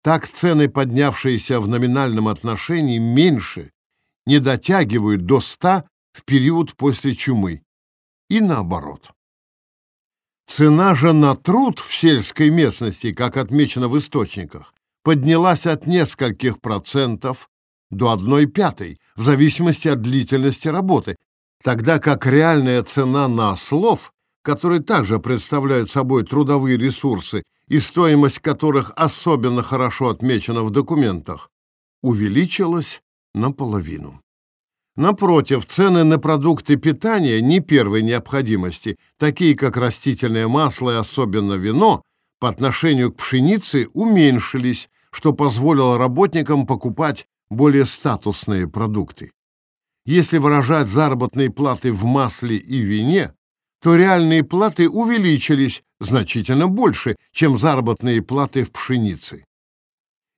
Так цены, поднявшиеся в номинальном отношении, меньше, не дотягивают до 100 в период после чумы. И наоборот. Цена же на труд в сельской местности, как отмечено в источниках, поднялась от нескольких процентов до одной пятой, в зависимости от длительности работы, тогда как реальная цена на ослов, которые также представляют собой трудовые ресурсы и стоимость которых особенно хорошо отмечена в документах, увеличилась наполовину. Напротив, цены на продукты питания не первой необходимости, такие как растительное масло и особенно вино, по отношению к пшенице уменьшились, что позволило работникам покупать более статусные продукты. Если выражать заработные платы в масле и вине, то реальные платы увеличились значительно больше, чем заработные платы в пшенице.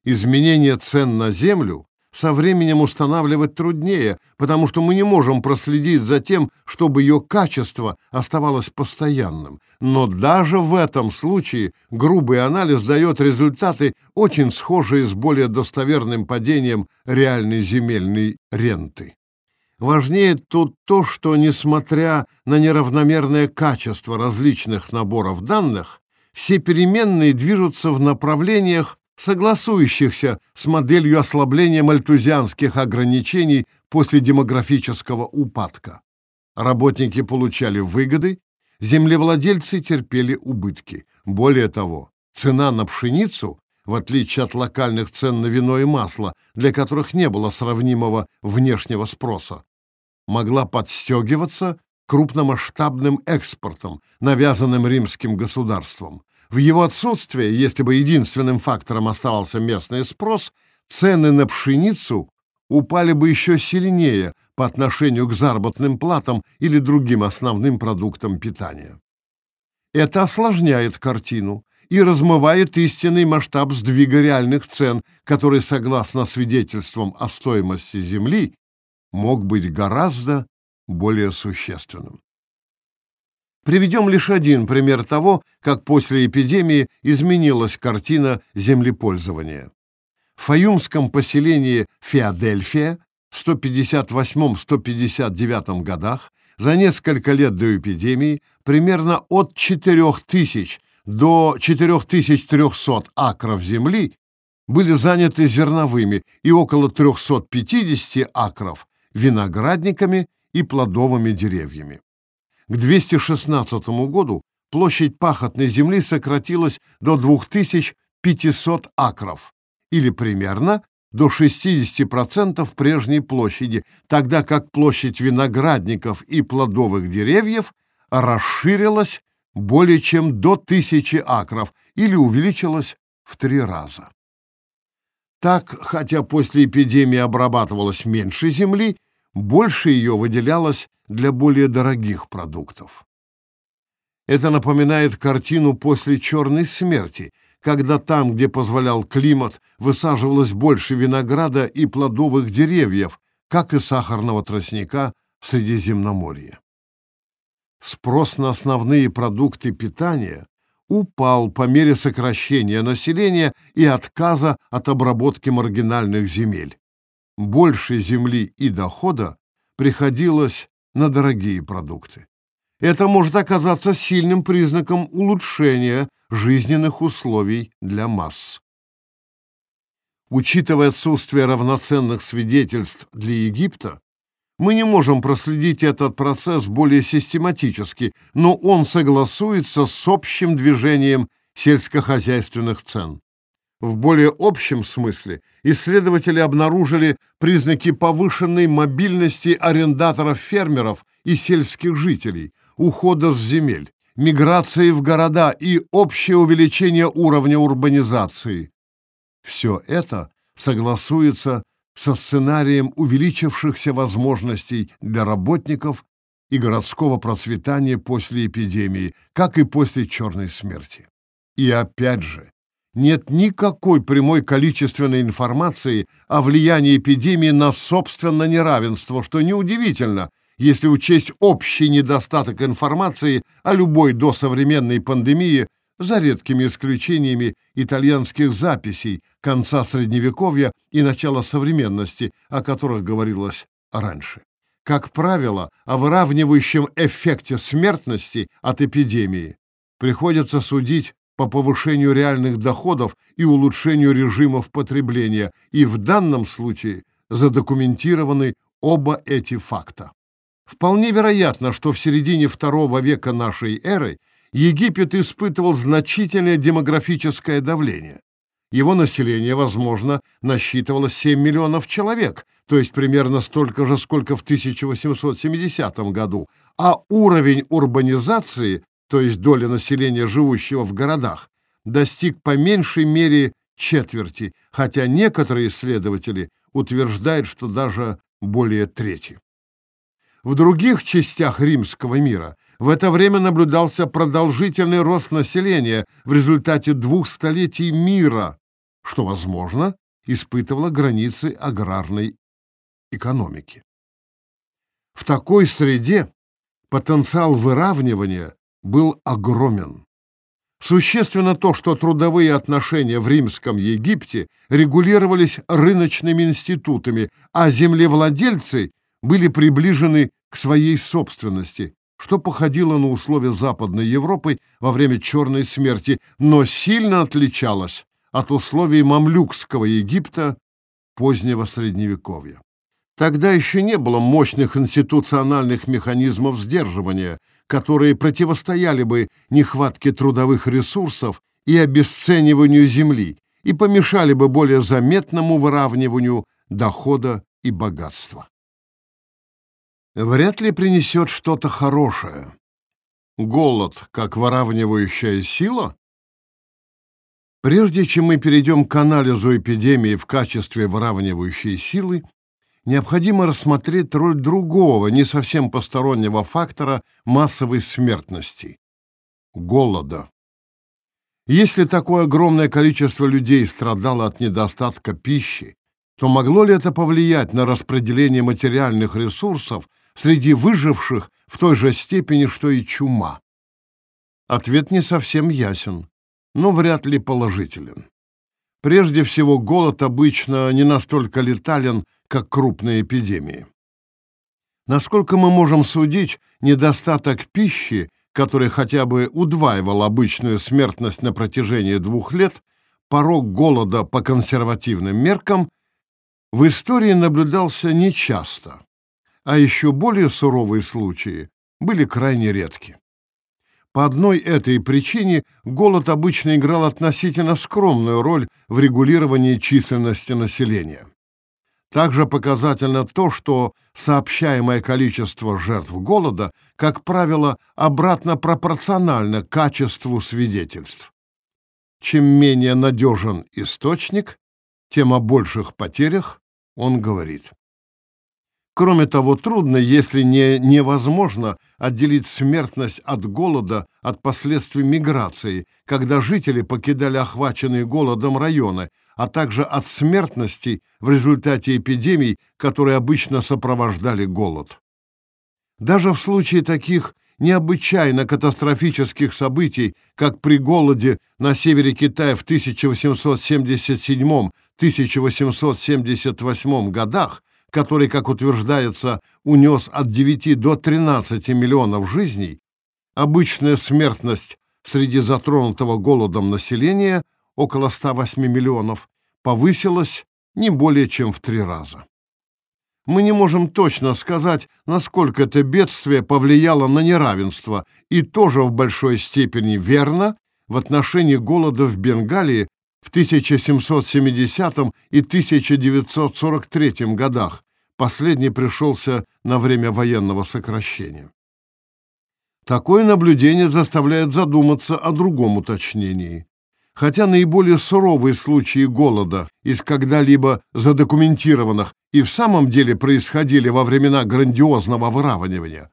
Изменение цен на землю со временем устанавливать труднее, потому что мы не можем проследить за тем, чтобы ее качество оставалось постоянным. Но даже в этом случае грубый анализ дает результаты, очень схожие с более достоверным падением реальной земельной ренты. Важнее тут то, что, несмотря на неравномерное качество различных наборов данных, все переменные движутся в направлениях, согласующихся с моделью ослабления мальтузианских ограничений после демографического упадка. Работники получали выгоды, землевладельцы терпели убытки. Более того, цена на пшеницу, в отличие от локальных цен на вино и масло, для которых не было сравнимого внешнего спроса, могла подстегиваться крупномасштабным экспортом, навязанным римским государством. В его отсутствие, если бы единственным фактором оставался местный спрос, цены на пшеницу упали бы еще сильнее по отношению к заработным платам или другим основным продуктам питания. Это осложняет картину и размывает истинный масштаб сдвига реальных цен, который, согласно свидетельствам о стоимости земли, мог быть гораздо более существенным. Приведем лишь один пример того, как после эпидемии изменилась картина землепользования. В фаюмском поселении Филадельфия в 158-159 годах за несколько лет до эпидемии примерно от 4000 до 4300 акров земли были заняты зерновыми и около 350 акров виноградниками и плодовыми деревьями. К 216 году площадь пахотной земли сократилась до 2500 акров, или примерно до 60% прежней площади, тогда как площадь виноградников и плодовых деревьев расширилась более чем до 1000 акров или увеличилась в три раза. Так, хотя после эпидемии обрабатывалось меньше земли, больше ее выделялось для более дорогих продуктов. Это напоминает картину после черной смерти, когда там, где позволял климат, высаживалось больше винограда и плодовых деревьев, как и сахарного тростника в Средиземноморье. Спрос на основные продукты питания упал по мере сокращения населения и отказа от обработки маргинальных земель. Больше земли и дохода приходилось на дорогие продукты. Это может оказаться сильным признаком улучшения жизненных условий для масс. Учитывая отсутствие равноценных свидетельств для Египта, мы не можем проследить этот процесс более систематически, но он согласуется с общим движением сельскохозяйственных цен. В более общем смысле исследователи обнаружили признаки повышенной мобильности арендаторов-фермеров и сельских жителей, ухода с земель, миграции в города и общее увеличение уровня урбанизации. Все это согласуется со сценарием увеличившихся возможностей для работников и городского процветания после эпидемии, как и после черной смерти. И опять же, нет никакой прямой количественной информации о влиянии эпидемии на собственное неравенство, что неудивительно, если учесть общий недостаток информации о любой досовременной пандемии за редкими исключениями итальянских записей конца Средневековья и начала современности, о которых говорилось раньше. Как правило, о выравнивающем эффекте смертности от эпидемии приходится судить по повышению реальных доходов и улучшению режимов потребления, и в данном случае задокументированы оба эти факта. Вполне вероятно, что в середине второго века нашей эры Египет испытывал значительное демографическое давление. Его население, возможно, насчитывало 7 миллионов человек, то есть примерно столько же, сколько в 1870 году, а уровень урбанизации, то есть доля населения, живущего в городах, достиг по меньшей мере четверти, хотя некоторые исследователи утверждают, что даже более трети. В других частях римского мира в это время наблюдался продолжительный рост населения в результате двух столетий мира, что, возможно, испытывало границы аграрной экономики. В такой среде потенциал выравнивания был огромен. Существенно то, что трудовые отношения в Римском Египте регулировались рыночными институтами, а землевладельцы были приближены к своей собственности, что походило на условия Западной Европы во время Черной смерти, но сильно отличалось от условий мамлюкского Египта позднего Средневековья. Тогда еще не было мощных институциональных механизмов сдерживания, которые противостояли бы нехватке трудовых ресурсов и обесцениванию земли и помешали бы более заметному выравниванию дохода и богатства вряд ли принесет что-то хорошее. Голод как выравнивающая сила? Прежде чем мы перейдем к анализу эпидемии в качестве выравнивающей силы, необходимо рассмотреть роль другого, не совсем постороннего фактора массовой смертности – голода. Если такое огромное количество людей страдало от недостатка пищи, то могло ли это повлиять на распределение материальных ресурсов среди выживших в той же степени, что и чума? Ответ не совсем ясен, но вряд ли положителен. Прежде всего, голод обычно не настолько летален, как крупные эпидемии. Насколько мы можем судить, недостаток пищи, который хотя бы удваивал обычную смертность на протяжении двух лет, порог голода по консервативным меркам, в истории наблюдался нечасто а еще более суровые случаи были крайне редки. По одной этой причине голод обычно играл относительно скромную роль в регулировании численности населения. Также показательно то, что сообщаемое количество жертв голода, как правило, обратно пропорционально качеству свидетельств. Чем менее надежен источник, тем о больших потерях он говорит. Кроме того, трудно, если не невозможно, отделить смертность от голода от последствий миграции, когда жители покидали охваченные голодом районы, а также от смертности в результате эпидемий, которые обычно сопровождали голод. Даже в случае таких необычайно катастрофических событий, как при голоде на севере Китая в 1877-1878 годах, который, как утверждается, унес от 9 до 13 миллионов жизней, обычная смертность среди затронутого голодом населения, около 108 миллионов, повысилась не более чем в три раза. Мы не можем точно сказать, насколько это бедствие повлияло на неравенство, и тоже в большой степени верно в отношении голода в Бенгалии в 1770 и 1943 годах. Последний пришелся на время военного сокращения. Такое наблюдение заставляет задуматься о другом уточнении. Хотя наиболее суровые случаи голода из когда-либо задокументированных и в самом деле происходили во времена грандиозного выравнивания,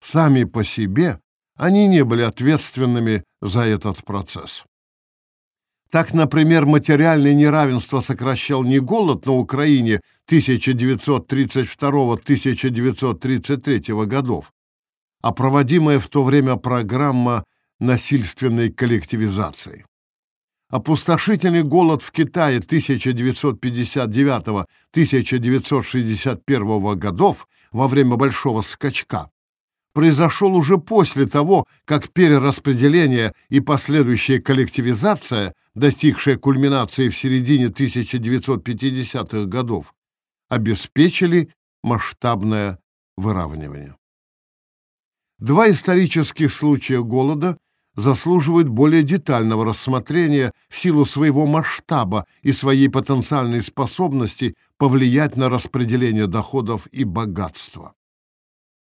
сами по себе они не были ответственными за этот процесс. Так, например, материальное неравенство сокращал не голод на Украине 1932-1933 годов, а проводимая в то время программа насильственной коллективизации. Опустошительный голод в Китае 1959-1961 годов во время Большого скачка произошел уже после того, как перераспределение и последующая коллективизация, достигшая кульминации в середине 1950-х годов, обеспечили масштабное выравнивание. Два исторических случая голода заслуживают более детального рассмотрения в силу своего масштаба и своей потенциальной способности повлиять на распределение доходов и богатства.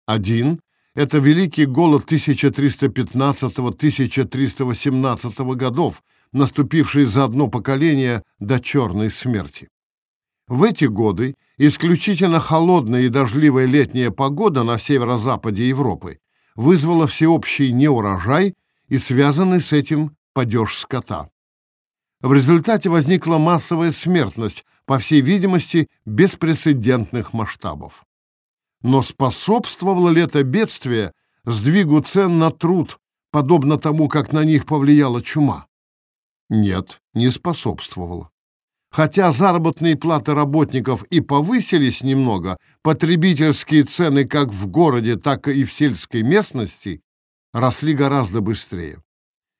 Один – это Великий голод 1315-1318 годов, наступивший за одно поколение до черной смерти. В эти годы исключительно холодная и дождливая летняя погода на северо-западе Европы вызвала всеобщий неурожай и связанный с этим падеж скота. В результате возникла массовая смертность, по всей видимости, беспрецедентных масштабов. Но способствовало ли это бедствие сдвигу цен на труд, подобно тому, как на них повлияла чума? Нет, не способствовало. Хотя заработные платы работников и повысились немного, потребительские цены как в городе, так и в сельской местности росли гораздо быстрее.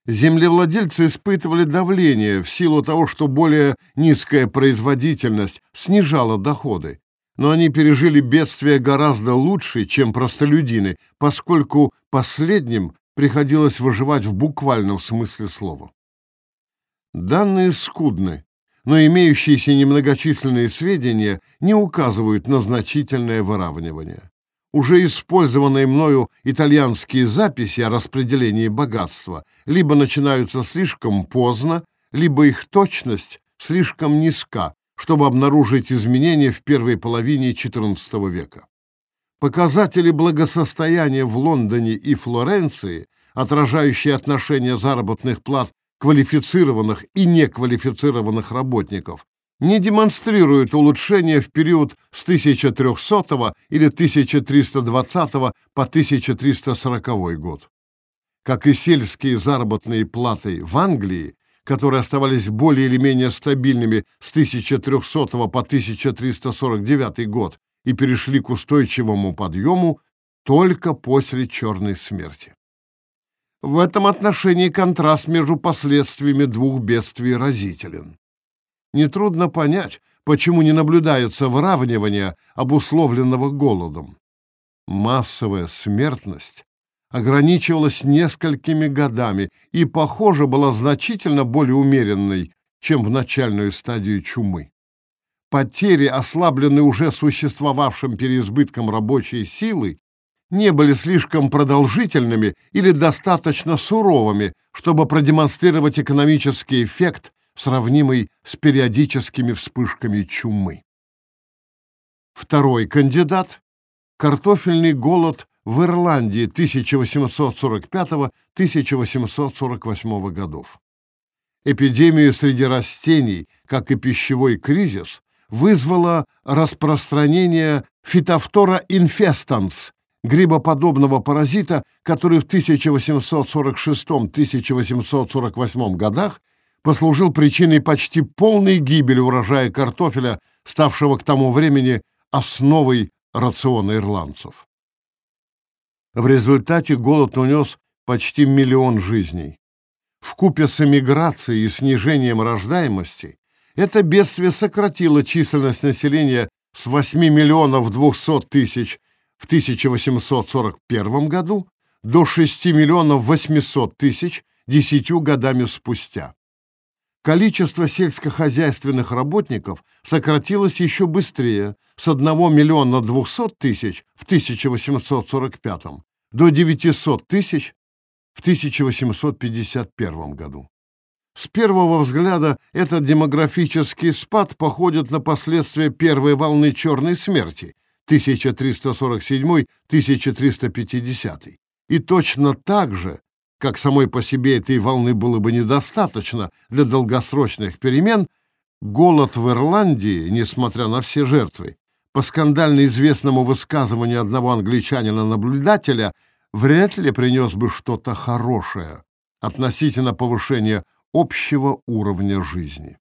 Землевладельцы испытывали давление в силу того, что более низкая производительность снижала доходы, но они пережили бедствие гораздо лучше, чем простолюдины, поскольку последним приходилось выживать в буквальном смысле слова. Данные скудны, но имеющиеся немногочисленные сведения не указывают на значительное выравнивание. Уже использованные мною итальянские записи о распределении богатства либо начинаются слишком поздно, либо их точность слишком низка, чтобы обнаружить изменения в первой половине XIV века. Показатели благосостояния в Лондоне и Флоренции, отражающие отношение заработных плат квалифицированных и неквалифицированных работников не демонстрируют улучшения в период с 1300 или 1320 по 1340 год. Как и сельские заработные платы в Англии, которые оставались более или менее стабильными с 1300 по 1349 год и перешли к устойчивому подъему только после Черной смерти. В этом отношении контраст между последствиями двух бедствий разителен. Нетрудно понять, почему не наблюдается выравнивание, обусловленного голодом. Массовая смертность ограничивалась несколькими годами и, похоже, была значительно более умеренной, чем в начальную стадию чумы. Потери, ослабленные уже существовавшим переизбытком рабочей силы, не были слишком продолжительными или достаточно суровыми, чтобы продемонстрировать экономический эффект, сравнимый с периодическими вспышками чумы. Второй кандидат – картофельный голод в Ирландии 1845-1848 годов. Эпидемию среди растений, как и пищевой кризис, вызвало распространение фитофтора инфестанс, грибоподобного паразита, который в 1846-1848 годах послужил причиной почти полной гибели урожая картофеля, ставшего к тому времени основой рациона ирландцев. В результате голод унес почти миллион жизней. В купе с эмиграцией и снижением рождаемости это бедствие сократило численность населения с 8 миллионов 200 тысяч в 1841 году до 6 миллионов 800 тысяч десятью годами спустя. Количество сельскохозяйственных работников сократилось еще быстрее с 1 миллиона 200 тысяч в 1845 до 900 тысяч в 1851 году. С первого взгляда этот демографический спад походит на последствия первой волны черной смерти, 1347-1350. И точно так же, как самой по себе этой волны было бы недостаточно для долгосрочных перемен, голод в Ирландии, несмотря на все жертвы, по скандально известному высказыванию одного англичанина-наблюдателя, вряд ли принес бы что-то хорошее относительно повышения общего уровня жизни.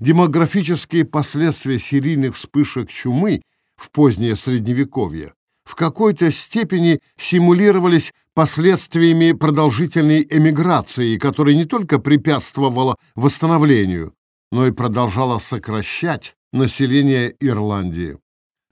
Демографические последствия серийных вспышек чумы в позднее Средневековье в какой-то степени симулировались последствиями продолжительной эмиграции, которая не только препятствовала восстановлению, но и продолжала сокращать население Ирландии.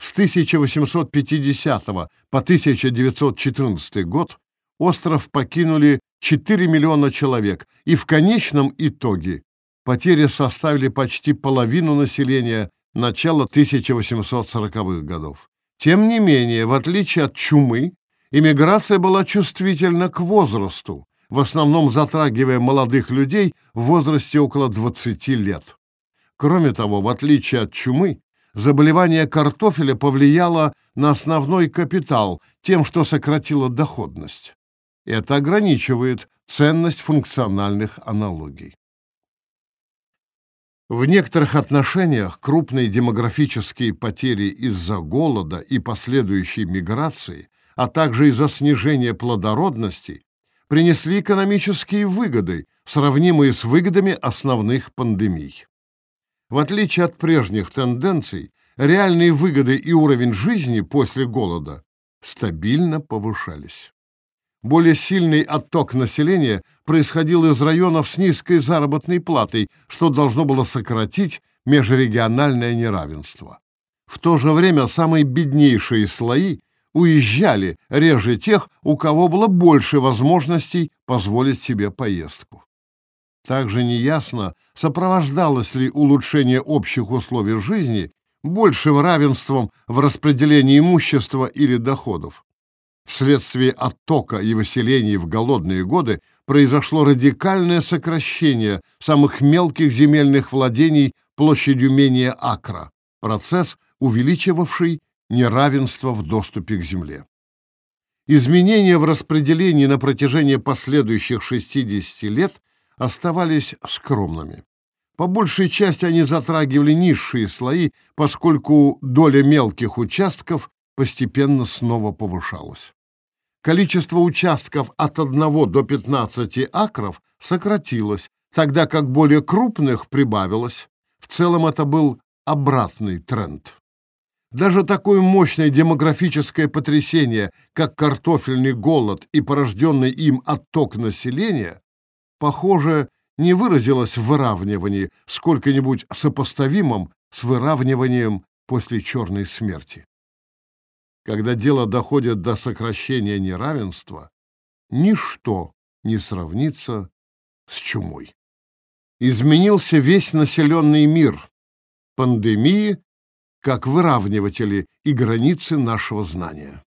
С 1850 по 1914 год остров покинули 4 миллиона человек, и в конечном итоге потери составили почти половину населения начала 1840-х годов. Тем не менее, в отличие от чумы, иммиграция была чувствительна к возрасту, в основном затрагивая молодых людей в возрасте около 20 лет. Кроме того, в отличие от чумы, заболевание картофеля повлияло на основной капитал тем, что сократило доходность. Это ограничивает ценность функциональных аналогий. В некоторых отношениях крупные демографические потери из-за голода и последующей миграции, а также из-за снижения плодородности, принесли экономические выгоды, сравнимые с выгодами основных пандемий. В отличие от прежних тенденций, реальные выгоды и уровень жизни после голода стабильно повышались. Более сильный отток населения происходил из районов с низкой заработной платой, что должно было сократить межрегиональное неравенство. В то же время самые беднейшие слои уезжали реже тех, у кого было больше возможностей позволить себе поездку. Также неясно, сопровождалось ли улучшение общих условий жизни большим равенством в распределении имущества или доходов. Вследствие оттока и выселений в голодные годы произошло радикальное сокращение самых мелких земельных владений площадью менее акра, процесс, увеличивавший неравенство в доступе к земле. Изменения в распределении на протяжении последующих 60 лет оставались скромными. По большей части они затрагивали низшие слои, поскольку доля мелких участков постепенно снова повышалась. Количество участков от 1 до 15 акров сократилось, тогда как более крупных прибавилось. В целом это был обратный тренд. Даже такое мощное демографическое потрясение, как картофельный голод и порожденный им отток населения, похоже, не выразилось в выравнивании, сколько-нибудь сопоставимом с выравниванием после черной смерти. Когда дело доходит до сокращения неравенства, ничто не сравнится с чумой. Изменился весь населенный мир. Пандемии как выравниватели и границы нашего знания.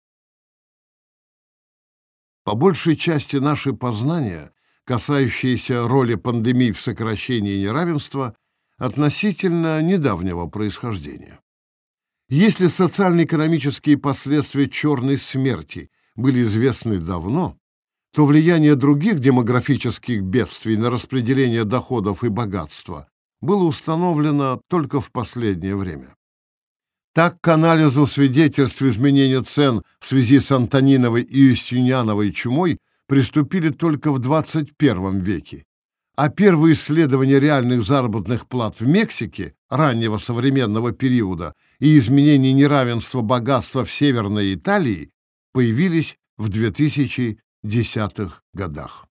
По большей части наши познания касающиеся роли пандемии в сокращении неравенства, относительно недавнего происхождения. Если социально-экономические последствия черной смерти были известны давно, то влияние других демографических бедствий на распределение доходов и богатства было установлено только в последнее время. Так, к анализу свидетельств изменения цен в связи с Антониновой и Юстиниановой чумой приступили только в 21 веке, а первые исследования реальных заработных плат в Мексике раннего современного периода и изменений неравенства богатства в Северной Италии появились в 2010-х годах.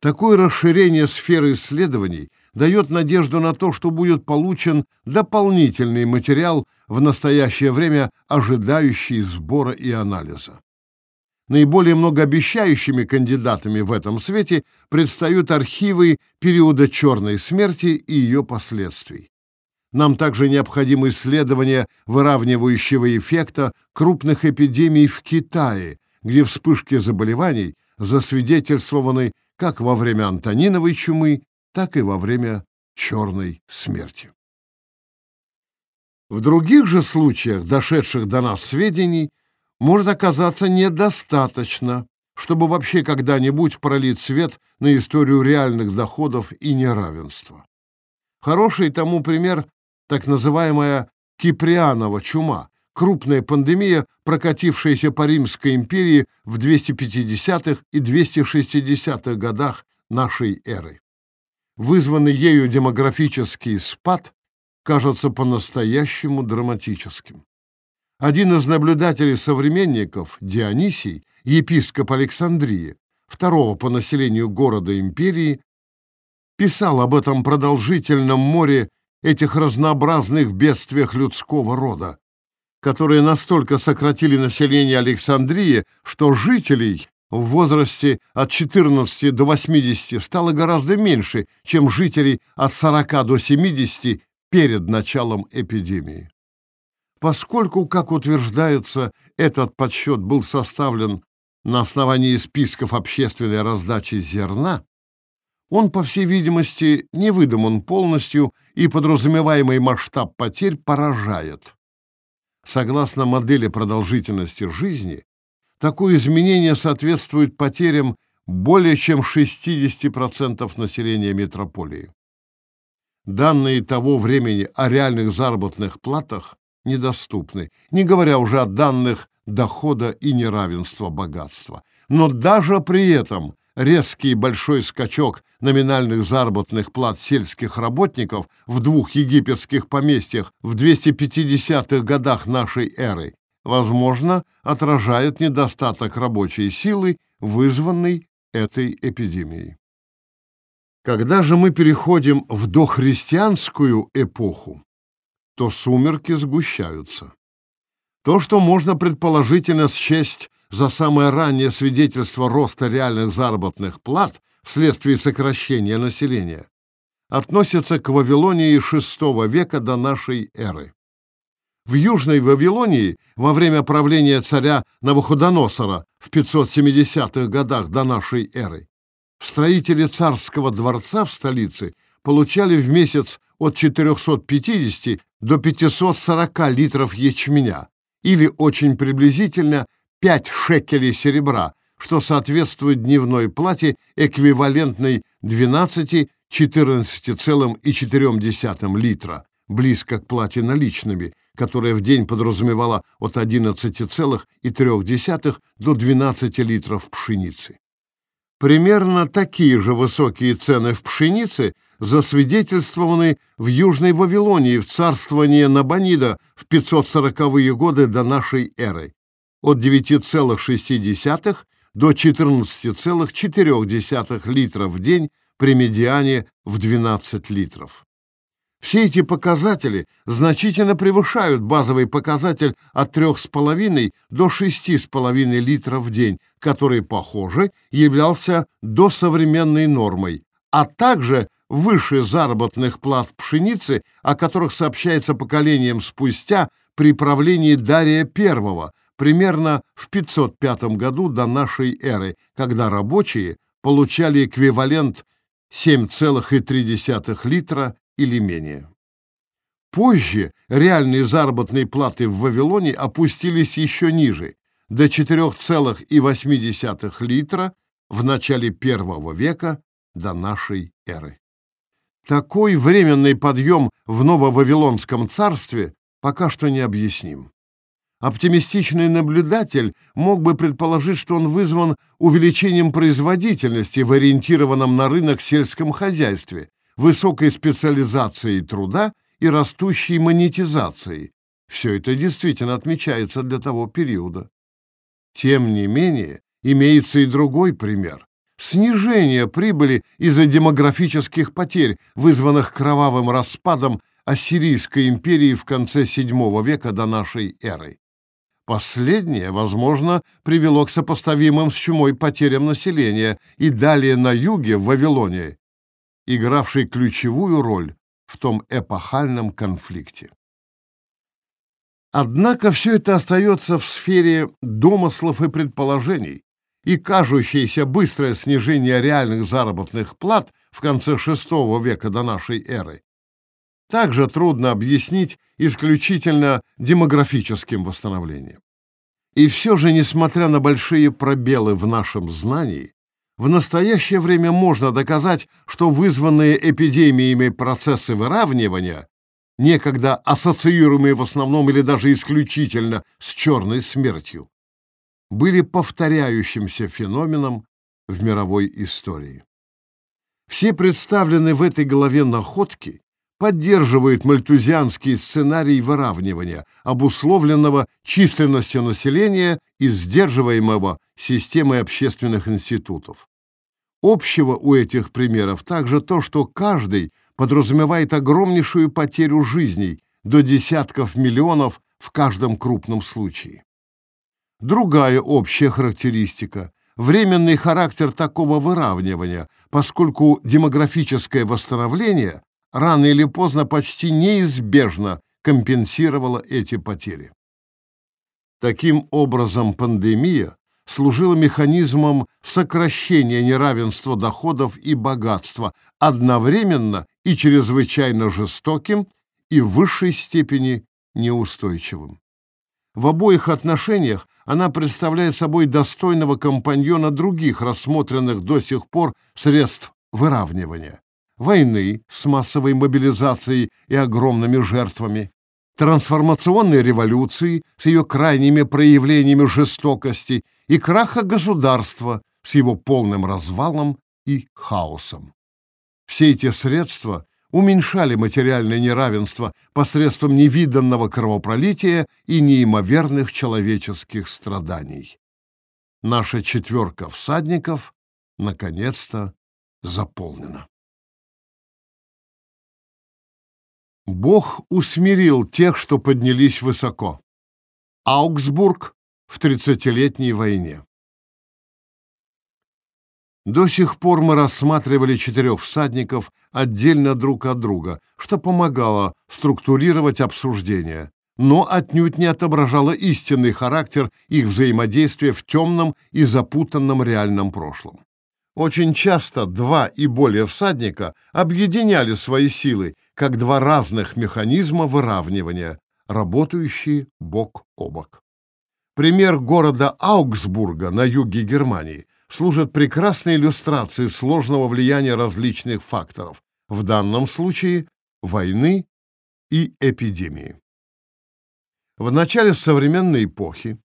Такое расширение сферы исследований дает надежду на то, что будет получен дополнительный материал в настоящее время ожидающий сбора и анализа. Наиболее многообещающими кандидатами в этом свете предстают архивы периода Черной смерти и ее последствий. Нам также необходимо исследование выравнивающего эффекта крупных эпидемий в Китае, где вспышки заболеваний засвидетельствованы как во время Антониновой чумы, так и во время Черной смерти. В других же случаях, дошедших до нас сведений, может оказаться недостаточно, чтобы вообще когда-нибудь пролить свет на историю реальных доходов и неравенства. Хороший тому пример так называемая Киприанова чума, крупная пандемия, прокатившаяся по Римской империи в 250-х и 260-х годах нашей эры. Вызванный ею демографический спад кажется по-настоящему драматическим. Один из наблюдателей-современников, Дионисий, епископ Александрии, второго по населению города империи, писал об этом продолжительном море этих разнообразных бедствиях людского рода, которые настолько сократили население Александрии, что жителей в возрасте от 14 до 80 стало гораздо меньше, чем жителей от 40 до 70 перед началом эпидемии. Поскольку, как утверждается, этот подсчет был составлен на основании списков общественной раздачи зерна, он, по всей видимости, не выдуман полностью, и подразумеваемый масштаб потерь поражает. Согласно модели продолжительности жизни, такое изменение соответствует потерям более чем 60% населения метрополии. Данные того времени о реальных заработных платах недоступны, не говоря уже о данных дохода и неравенства богатства. Но даже при этом резкий большой скачок номинальных заработных плат сельских работников в двух египетских поместьях в 250-х годах нашей эры, возможно, отражает недостаток рабочей силы, вызванный этой эпидемией. Когда же мы переходим в дохристианскую эпоху, то сумерки сгущаются. То, что можно предположительно счесть за самое раннее свидетельство роста реальных заработных плат вследствие сокращения населения, относится к Вавилонии VI века до нашей эры. В Южной Вавилонии во время правления царя Навуходоносора в 570-х годах до нашей эры строители царского дворца в столице получали в месяц от 450 до 540 литров ячменя или очень приблизительно 5 шекелей серебра, что соответствует дневной плате, эквивалентной 12-14,4 литра, близко к плате наличными, которая в день подразумевала от 11,3 до 12 литров пшеницы. Примерно такие же высокие цены в пшенице засвидетельствованы в Южной Вавилонии в царствовании Набонида в 540-е годы до нашей эры от 9,6 до 14,4 литров в день при медиане в 12 литров. Все эти показатели значительно превышают базовый показатель от 3,5 до 6,5 литров в день, который, похоже, являлся досовременной нормой, а также выше заработных плат пшеницы, о которых сообщается поколением спустя при правлении Дария I, примерно в 505 году до нашей эры, когда рабочие получали эквивалент 7,3 литра или менее. Позже реальные заработные платы в Вавилоне опустились еще ниже, до 4,8 литра в начале первого века до нашей эры. Такой временный подъем в Нововавилонском царстве пока что не объясним. Оптимистичный наблюдатель мог бы предположить, что он вызван увеличением производительности в ориентированном на рынок сельском хозяйстве, высокой специализацией труда и растущей монетизацией. Все это действительно отмечается для того периода. Тем не менее, имеется и другой пример. Снижение прибыли из-за демографических потерь, вызванных кровавым распадом Ассирийской империи в конце VII века до нашей эры. Последнее, возможно, привело к сопоставимым с чумой потерям населения и далее на юге, в Вавилоне, игравшей ключевую роль в том эпохальном конфликте. Однако все это остается в сфере домыслов и предположений, и кажущееся быстрое снижение реальных заработных плат в конце VI века до нашей эры также трудно объяснить исключительно демографическим восстановлением. И все же, несмотря на большие пробелы в нашем знании, в настоящее время можно доказать, что вызванные эпидемиями процессы выравнивания некогда ассоциируемые в основном или даже исключительно с черной смертью, были повторяющимся феноменом в мировой истории. Все представленные в этой главе находки поддерживают мальтузианский сценарий выравнивания, обусловленного численностью населения и сдерживаемого системой общественных институтов. Общего у этих примеров также то, что каждый подразумевает огромнейшую потерю жизней до десятков миллионов в каждом крупном случае. Другая общая характеристика – временный характер такого выравнивания, поскольку демографическое восстановление рано или поздно почти неизбежно компенсировало эти потери. Таким образом, пандемия служила механизмом сокращения неравенства доходов и богатства, одновременно и чрезвычайно жестоким, и в высшей степени неустойчивым. В обоих отношениях она представляет собой достойного компаньона других рассмотренных до сих пор средств выравнивания. Войны с массовой мобилизацией и огромными жертвами, трансформационной революции с ее крайними проявлениями жестокости и краха государства с его полным развалом и хаосом. Все эти средства уменьшали материальное неравенство посредством невиданного кровопролития и неимоверных человеческих страданий. Наша четверка всадников наконец-то заполнена. Бог усмирил тех, что поднялись высоко. Аугсбург в тридцатилетней войне. До сих пор мы рассматривали четырех всадников отдельно друг от друга, что помогало структурировать обсуждение, но отнюдь не отображало истинный характер их взаимодействия в темном и запутанном реальном прошлом. Очень часто два и более всадника объединяли свои силы, как два разных механизма выравнивания, работающие бок о бок. Пример города Аугсбурга на юге Германии служит прекрасной иллюстрацией сложного влияния различных факторов, в данном случае войны и эпидемии. В начале современной эпохи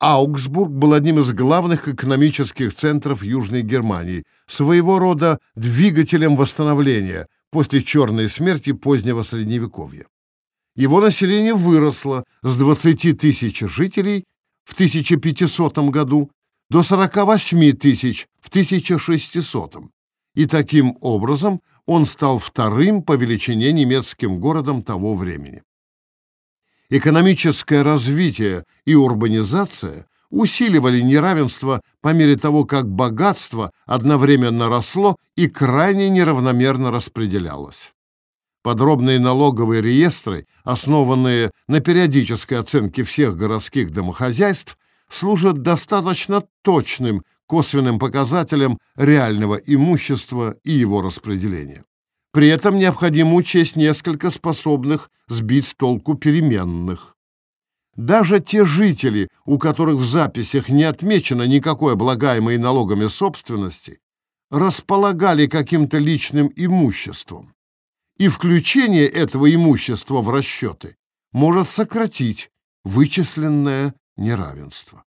Аугсбург был одним из главных экономических центров Южной Германии, своего рода двигателем восстановления после черной смерти позднего Средневековья. Его население выросло с 20 тысяч жителей в 1500 году до 48 тысяч в 1600 и таким образом он стал вторым по величине немецким городом того времени. Экономическое развитие и урбанизация усиливали неравенство по мере того, как богатство одновременно росло и крайне неравномерно распределялось. Подробные налоговые реестры, основанные на периодической оценке всех городских домохозяйств, служат достаточно точным косвенным показателем реального имущества и его распределения. При этом необходимо учесть несколько способных сбить с толку переменных. Даже те жители, у которых в записях не отмечено никакой облагаемой налогами собственности, располагали каким-то личным имуществом. И включение этого имущества в расчеты может сократить вычисленное неравенство.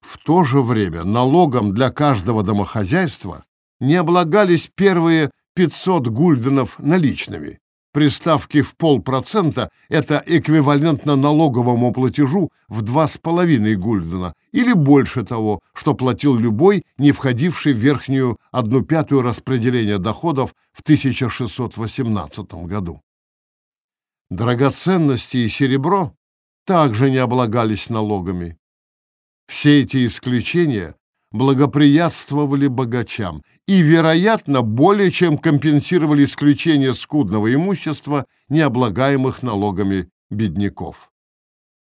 В то же время налогом для каждого домохозяйства не облагались первые 500 гульденов наличными. Приставки в полпроцента – это эквивалентно налоговому платежу в 2,5 гульдена или больше того, что платил любой, не входивший в верхнюю одну пятую распределения доходов в 1618 году. Драгоценности и серебро также не облагались налогами. Все эти исключения благоприятствовали богачам и, вероятно, более чем компенсировали исключение скудного имущества, необлагаемых налогами бедняков.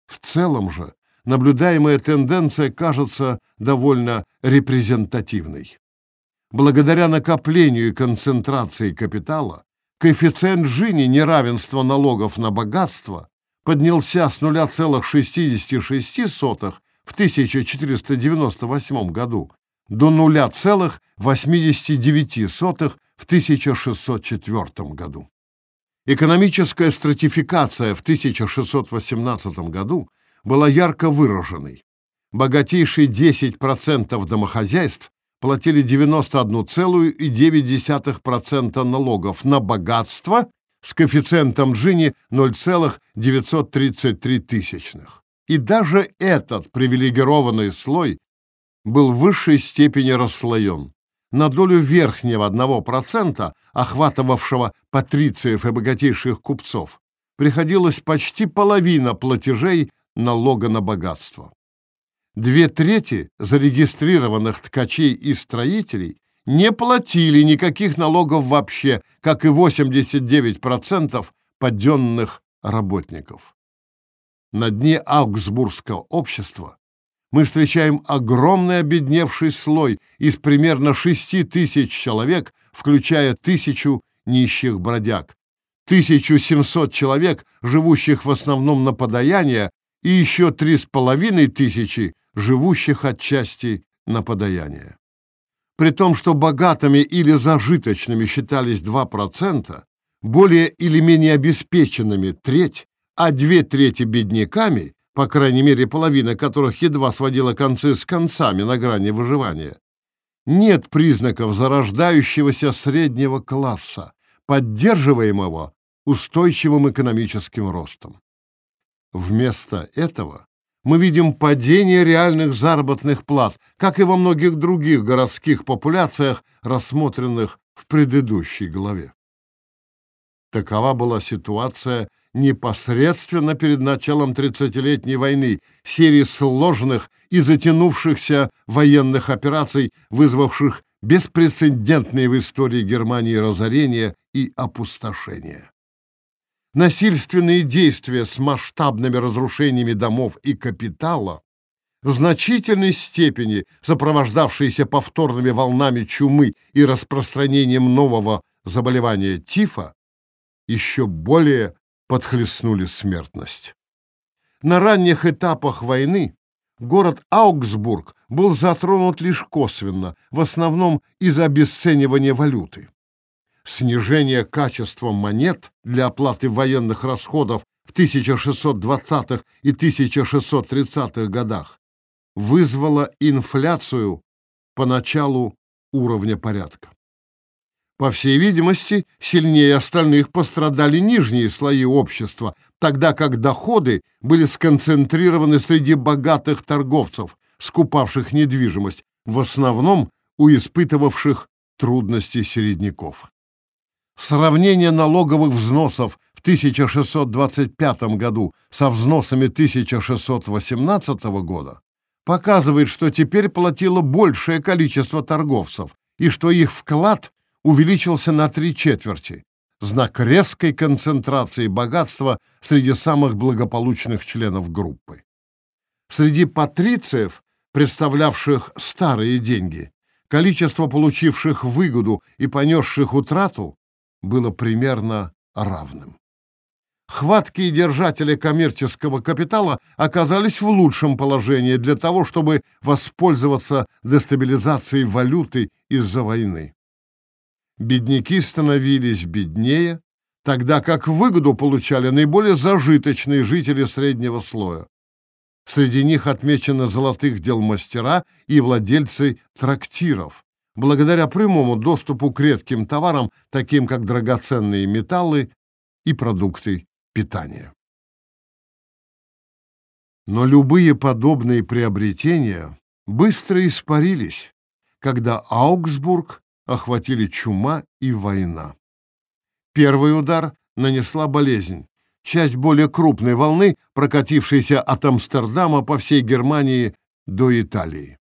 В целом же наблюдаемая тенденция кажется довольно репрезентативной. Благодаря накоплению и концентрации капитала, коэффициент Жини неравенства налогов на богатство поднялся с 0,66 в 1498 году до 0,89 в 1604 году. Экономическая стратификация в 1618 году была ярко выраженной. Богатейшие 10% домохозяйств платили 91,9% налогов на богатство с коэффициентом Джини 0,933 тысячных. И даже этот привилегированный слой был в высшей степени расслоен. На долю верхнего 1%, охватывавшего патрициев и богатейших купцов, приходилось почти половина платежей налога на богатство. Две трети зарегистрированных ткачей и строителей не платили никаких налогов вообще, как и 89% подденных работников. На дне Аугсбургского общества мы встречаем огромный обедневший слой из примерно 6 тысяч человек, включая тысячу нищих бродяг, 1700 человек, живущих в основном на подаяние, и еще три с половиной тысячи, живущих отчасти на подаяние. При том, что богатыми или зажиточными считались 2%, более или менее обеспеченными треть, а две трети бедняками, по крайней мере половина которых едва сводила концы с концами на грани выживания, нет признаков зарождающегося среднего класса, поддерживаемого устойчивым экономическим ростом. Вместо этого мы видим падение реальных заработных плат, как и во многих других городских популяциях, рассмотренных в предыдущей главе. Такова была ситуация непосредственно перед началом Тридцатилетней войны, серии сложных и затянувшихся военных операций, вызвавших беспрецедентные в истории Германии разорения и опустошения. Насильственные действия с масштабными разрушениями домов и капитала, в значительной степени сопровождавшиеся повторными волнами чумы и распространением нового заболевания тифа, еще более подхлестнули смертность. На ранних этапах войны город Аугсбург был затронут лишь косвенно, в основном из-за обесценивания валюты снижение качества монет для оплаты военных расходов в 1620-х и 1630-х годах вызвало инфляцию по началу уровня порядка. По всей видимости, сильнее остальных пострадали нижние слои общества, тогда как доходы были сконцентрированы среди богатых торговцев, скупавших недвижимость, в основном у испытывавших трудности середняков. Сравнение налоговых взносов в 1625 году со взносами 1618 года показывает, что теперь платило большее количество торговцев и что их вклад увеличился на три четверти, знак резкой концентрации богатства среди самых благополучных членов группы. Среди патрициев, представлявших старые деньги, количество получивших выгоду и понесших утрату было примерно равным. Хваткие держатели коммерческого капитала оказались в лучшем положении для того, чтобы воспользоваться дестабилизацией валюты из-за войны. Бедняки становились беднее, тогда как выгоду получали наиболее зажиточные жители среднего слоя. Среди них отмечены золотых дел мастера и владельцы трактиров, благодаря прямому доступу к редким товарам, таким как драгоценные металлы и продукты питания. Но любые подобные приобретения быстро испарились, когда Аугсбург охватили чума и война. Первый удар нанесла болезнь, часть более крупной волны, прокатившейся от Амстердама по всей Германии до Италии.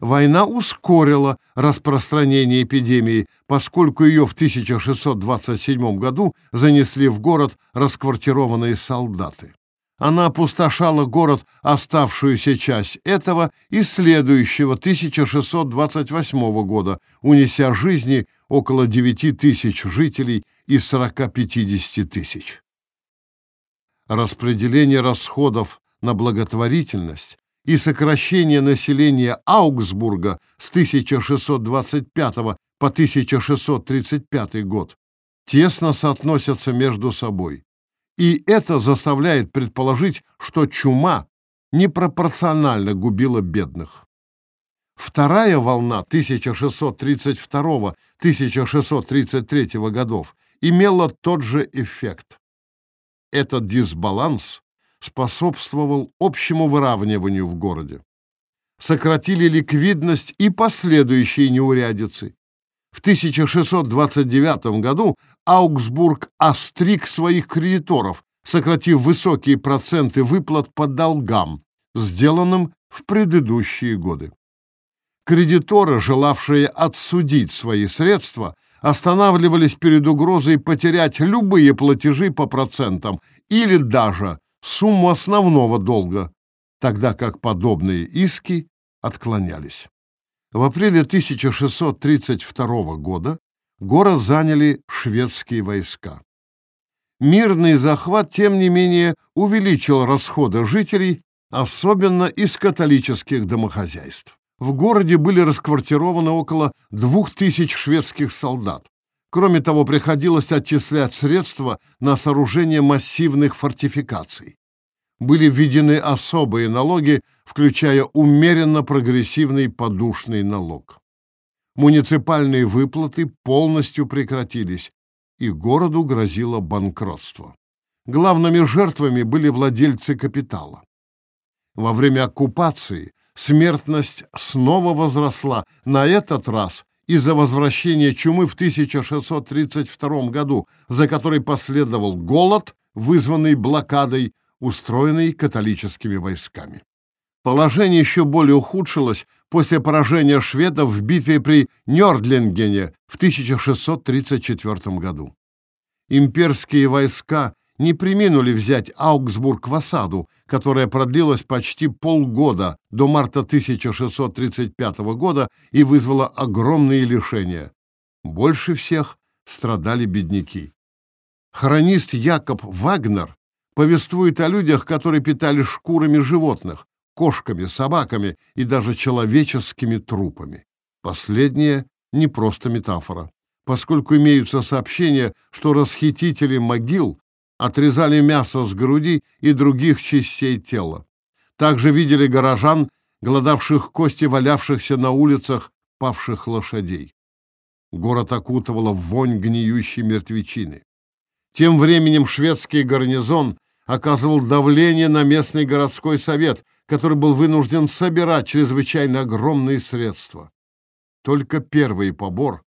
Война ускорила распространение эпидемии, поскольку ее в 1627 году занесли в город расквартированные солдаты. Она опустошала город оставшуюся часть этого и следующего 1628 года, унеся жизни около 9 тысяч жителей из 40-50 тысяч. Распределение расходов на благотворительность и сокращение населения Аугсбурга с 1625 по 1635 год тесно соотносятся между собой. И это заставляет предположить, что чума непропорционально губила бедных. Вторая волна 1632-1633 годов имела тот же эффект. Этот дисбаланс способствовал общему выравниванию в городе. Сократили ликвидность и последующие неурядицы. В 1629 году Аугсбург остриг своих кредиторов, сократив высокие проценты выплат по долгам, сделанным в предыдущие годы. Кредиторы, желавшие отсудить свои средства, останавливались перед угрозой потерять любые платежи по процентам или даже сумму основного долга, тогда как подобные иски отклонялись. В апреле 1632 года город заняли шведские войска. Мирный захват, тем не менее, увеличил расходы жителей, особенно из католических домохозяйств. В городе были расквартированы около двух тысяч шведских солдат. Кроме того, приходилось отчислять средства на сооружение массивных фортификаций. Были введены особые налоги, включая умеренно прогрессивный подушный налог. Муниципальные выплаты полностью прекратились, и городу грозило банкротство. Главными жертвами были владельцы капитала. Во время оккупации смертность снова возросла, на этот раз из-за возвращения чумы в 1632 году, за которой последовал голод, вызванный блокадой, устроенной католическими войсками. Положение еще более ухудшилось после поражения шведов в битве при Нёрдлингене в 1634 году. Имперские войска не приминули взять Аугсбург в осаду, которая продлилась почти полгода до марта 1635 года и вызвала огромные лишения. Больше всех страдали бедняки. Хронист Якоб Вагнер повествует о людях, которые питали шкурами животных, кошками, собаками и даже человеческими трупами. Последнее не просто метафора, поскольку имеются сообщения, что расхитители могил отрезали мясо с груди и других частей тела. Также видели горожан, голодавших кости валявшихся на улицах павших лошадей. Город окутывала вонь гниющей мертвечины. Тем временем шведский гарнизон оказывал давление на местный городской совет, который был вынужден собирать чрезвычайно огромные средства. Только первый побор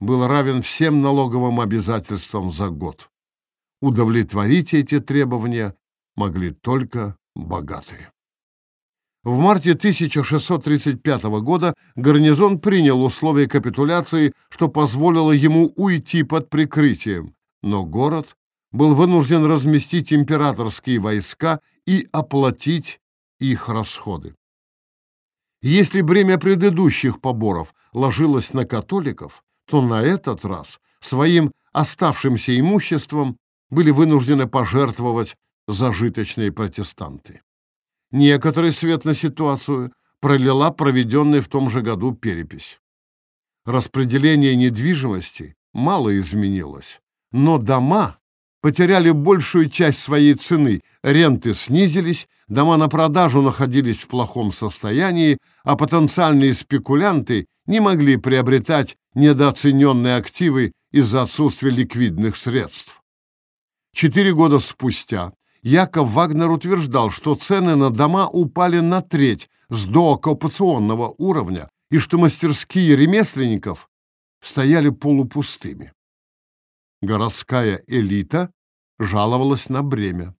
был равен всем налоговым обязательствам за год удовлетворить эти требования могли только богатые. В марте 1635 года гарнизон принял условия капитуляции, что позволило ему уйти под прикрытием, но город был вынужден разместить императорские войска и оплатить их расходы. Если бремя предыдущих поборов ложилось на католиков, то на этот раз своим оставшимся имуществом были вынуждены пожертвовать зажиточные протестанты. Некоторый свет на ситуацию пролила проведенная в том же году перепись. Распределение недвижимости мало изменилось, но дома потеряли большую часть своей цены, ренты снизились, дома на продажу находились в плохом состоянии, а потенциальные спекулянты не могли приобретать недооцененные активы из-за отсутствия ликвидных средств. Четыре года спустя Яков Вагнер утверждал, что цены на дома упали на треть с дооккупационного уровня и что мастерские ремесленников стояли полупустыми. Городская элита жаловалась на бремя.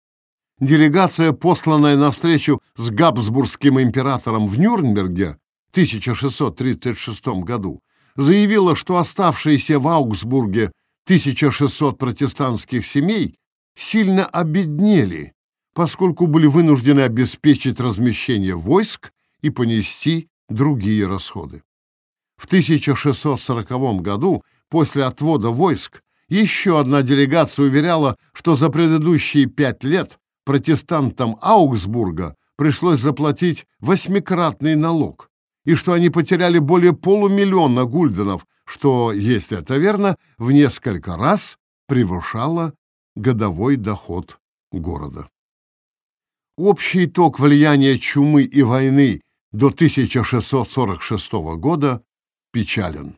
Делегация, посланная на встречу с Габсбургским императором в Нюрнберге в 1636 году, заявила, что оставшиеся в Аугсбурге 1600 протестантских семей сильно обеднели, поскольку были вынуждены обеспечить размещение войск и понести другие расходы. В 1640 году, после отвода войск, еще одна делегация уверяла, что за предыдущие пять лет протестантам Аугсбурга пришлось заплатить восьмикратный налог, и что они потеряли более полумиллиона гульденов, что, если это верно, в несколько раз превышала годовой доход города. Общий итог влияния чумы и войны до 1646 года печален.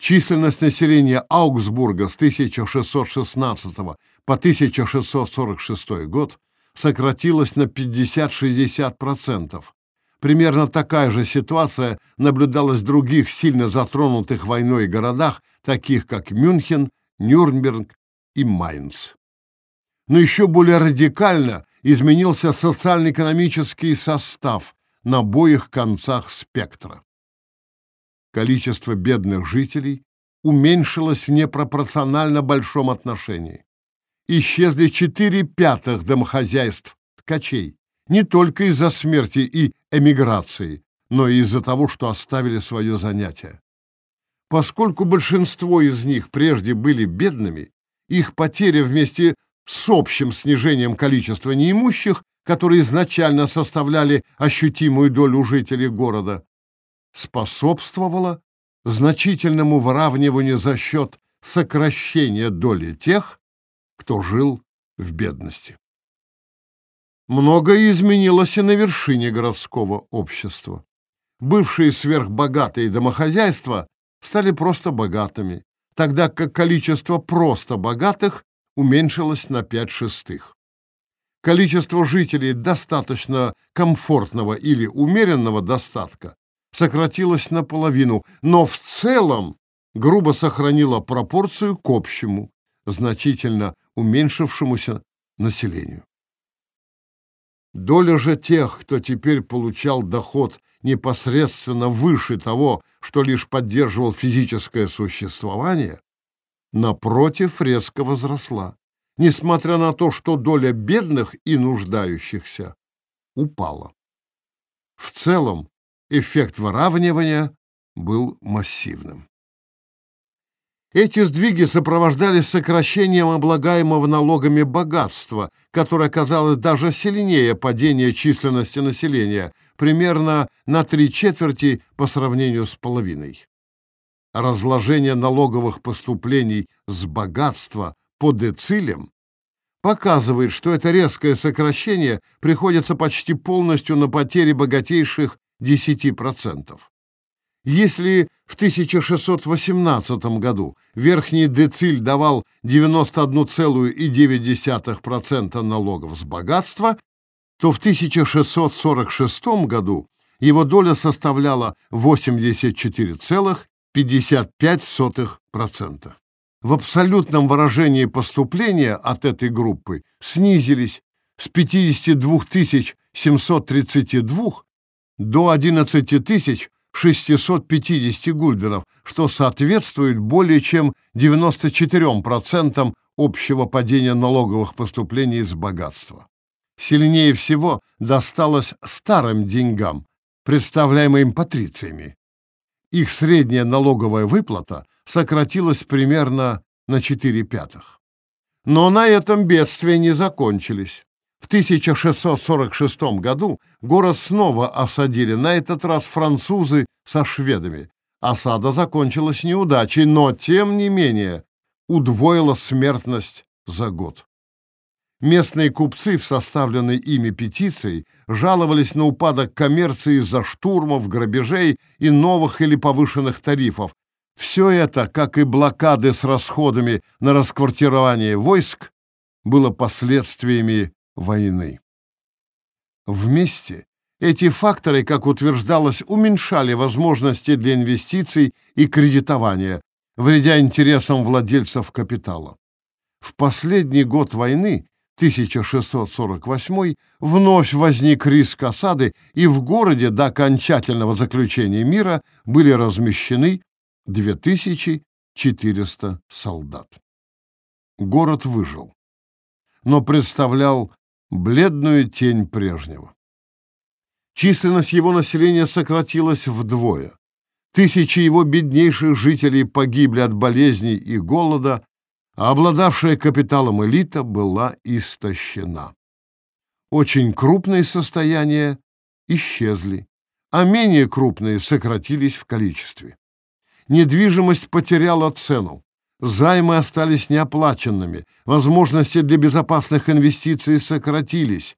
Численность населения Аугсбурга с 1616 по 1646 год сократилась на 50-60%. Примерно такая же ситуация наблюдалась в других сильно затронутых войной городах, таких как Мюнхен, Нюрнберг и Майнц. Но еще более радикально изменился социально-экономический состав на обоих концах спектра. Количество бедных жителей уменьшилось в непропорционально большом отношении. Исчезли 4 пятых домохозяйств ткачей, не только из-за смерти и эмиграции, но и из-за того, что оставили свое занятие. Поскольку большинство из них прежде были бедными, их потеря вместе с общим снижением количества неимущих, которые изначально составляли ощутимую долю жителей города, способствовала значительному выравниванию за счет сокращения доли тех, кто жил в бедности. Многое изменилось и на вершине городского общества. Бывшие сверхбогатые домохозяйства стали просто богатыми, тогда как количество просто богатых уменьшилось на пять шестых. Количество жителей достаточно комфортного или умеренного достатка сократилось наполовину, но в целом грубо сохранило пропорцию к общему, значительно уменьшившемуся населению. Доля же тех, кто теперь получал доход непосредственно выше того, что лишь поддерживал физическое существование, напротив, резко возросла, несмотря на то, что доля бедных и нуждающихся упала. В целом, эффект выравнивания был массивным. Эти сдвиги сопровождались сокращением облагаемого налогами богатства, которое оказалось даже сильнее падения численности населения, примерно на три четверти по сравнению с половиной. Разложение налоговых поступлений с богатства по децилям показывает, что это резкое сокращение приходится почти полностью на потери богатейших 10%. Если в 1618 году верхний дециль давал 91,9% налогов с богатства, то в 1646 году его доля составляла 84,55%. В абсолютном выражении поступления от этой группы снизились с 52 732 до 11 тысяч 650 гульденов, что соответствует более чем 94% общего падения налоговых поступлений из богатства. Сильнее всего досталось старым деньгам, представляемым патрициями. Их средняя налоговая выплата сократилась примерно на 4 пятых. Но на этом бедствия не закончились. В 1646 году город снова осадили, на этот раз французы со шведами. Осада закончилась неудачей, но, тем не менее, удвоила смертность за год. Местные купцы в составленной ими петиции жаловались на упадок коммерции из-за штурмов, грабежей и новых или повышенных тарифов. Все это, как и блокады с расходами на расквартирование войск, было последствиями войны. Вместе эти факторы, как утверждалось, уменьшали возможности для инвестиций и кредитования, вредя интересам владельцев капитала. В последний год войны, 1648, вновь возник риск осады, и в городе до окончательного заключения мира были размещены 2400 солдат. Город выжил, но представлял бледную тень прежнего. Численность его населения сократилась вдвое. Тысячи его беднейших жителей погибли от болезней и голода, а обладавшая капиталом элита была истощена. Очень крупные состояния исчезли, а менее крупные сократились в количестве. Недвижимость потеряла цену, займы остались неоплаченными, возможности для безопасных инвестиций сократились.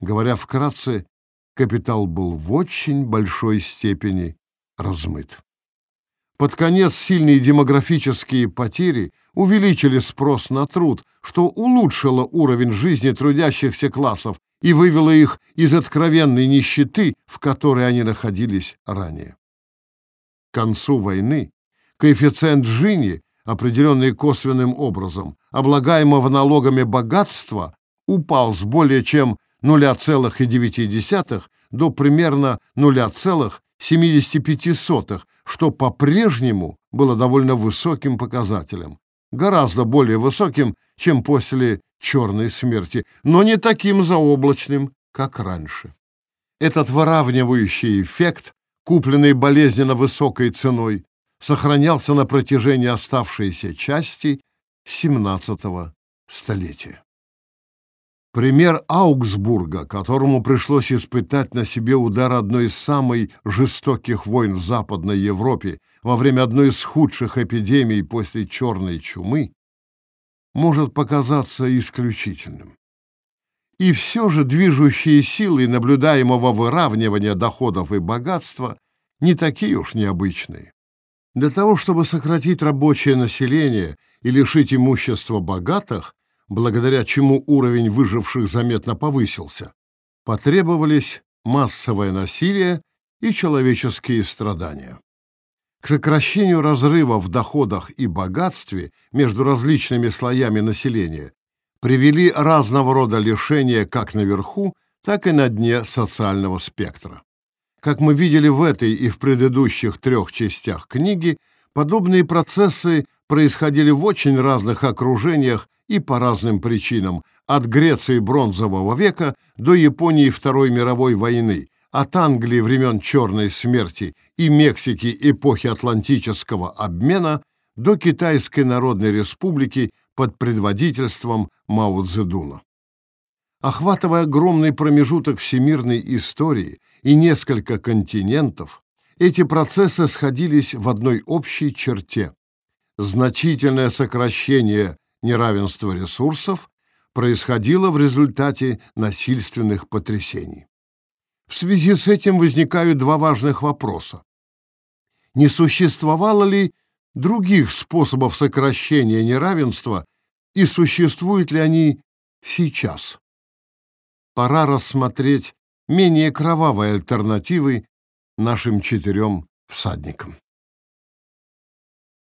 Говоря вкратце, капитал был в очень большой степени размыт. Под конец сильные демографические потери увеличили спрос на труд, что улучшило уровень жизни трудящихся классов и вывело их из откровенной нищеты, в которой они находились ранее. К концу войны коэффициент Джини, определенный косвенным образом, облагаемого налогами богатства, упал с более чем 0,9 до примерно 0,75, что по-прежнему было довольно высоким показателем, гораздо более высоким, чем после черной смерти, но не таким заоблачным, как раньше. Этот выравнивающий эффект, купленный болезненно высокой ценой, сохранялся на протяжении оставшейся части XVII столетия. Пример Аугсбурга, которому пришлось испытать на себе удар одной из самых жестоких войн в Западной Европе во время одной из худших эпидемий после черной чумы, может показаться исключительным. И все же движущие силы наблюдаемого выравнивания доходов и богатства не такие уж необычные. Для того, чтобы сократить рабочее население и лишить имущества богатых, благодаря чему уровень выживших заметно повысился, потребовались массовое насилие и человеческие страдания. К сокращению разрыва в доходах и богатстве между различными слоями населения привели разного рода лишения как наверху, так и на дне социального спектра. Как мы видели в этой и в предыдущих трех частях книги, подобные процессы происходили в очень разных окружениях и по разным причинам, от Греции бронзового века до Японии Второй мировой войны, от Англии времен Черной смерти и Мексики эпохи Атлантического обмена до Китайской Народной Республики под предводительством Мао Цзэдуна. Охватывая огромный промежуток всемирной истории и несколько континентов, эти процессы сходились в одной общей черте. Значительное сокращение неравенство ресурсов происходило в результате насильственных потрясений. В связи с этим возникают два важных вопроса. Не существовало ли других способов сокращения неравенства и существуют ли они сейчас? Пора рассмотреть менее кровавые альтернативы нашим четырем всадникам.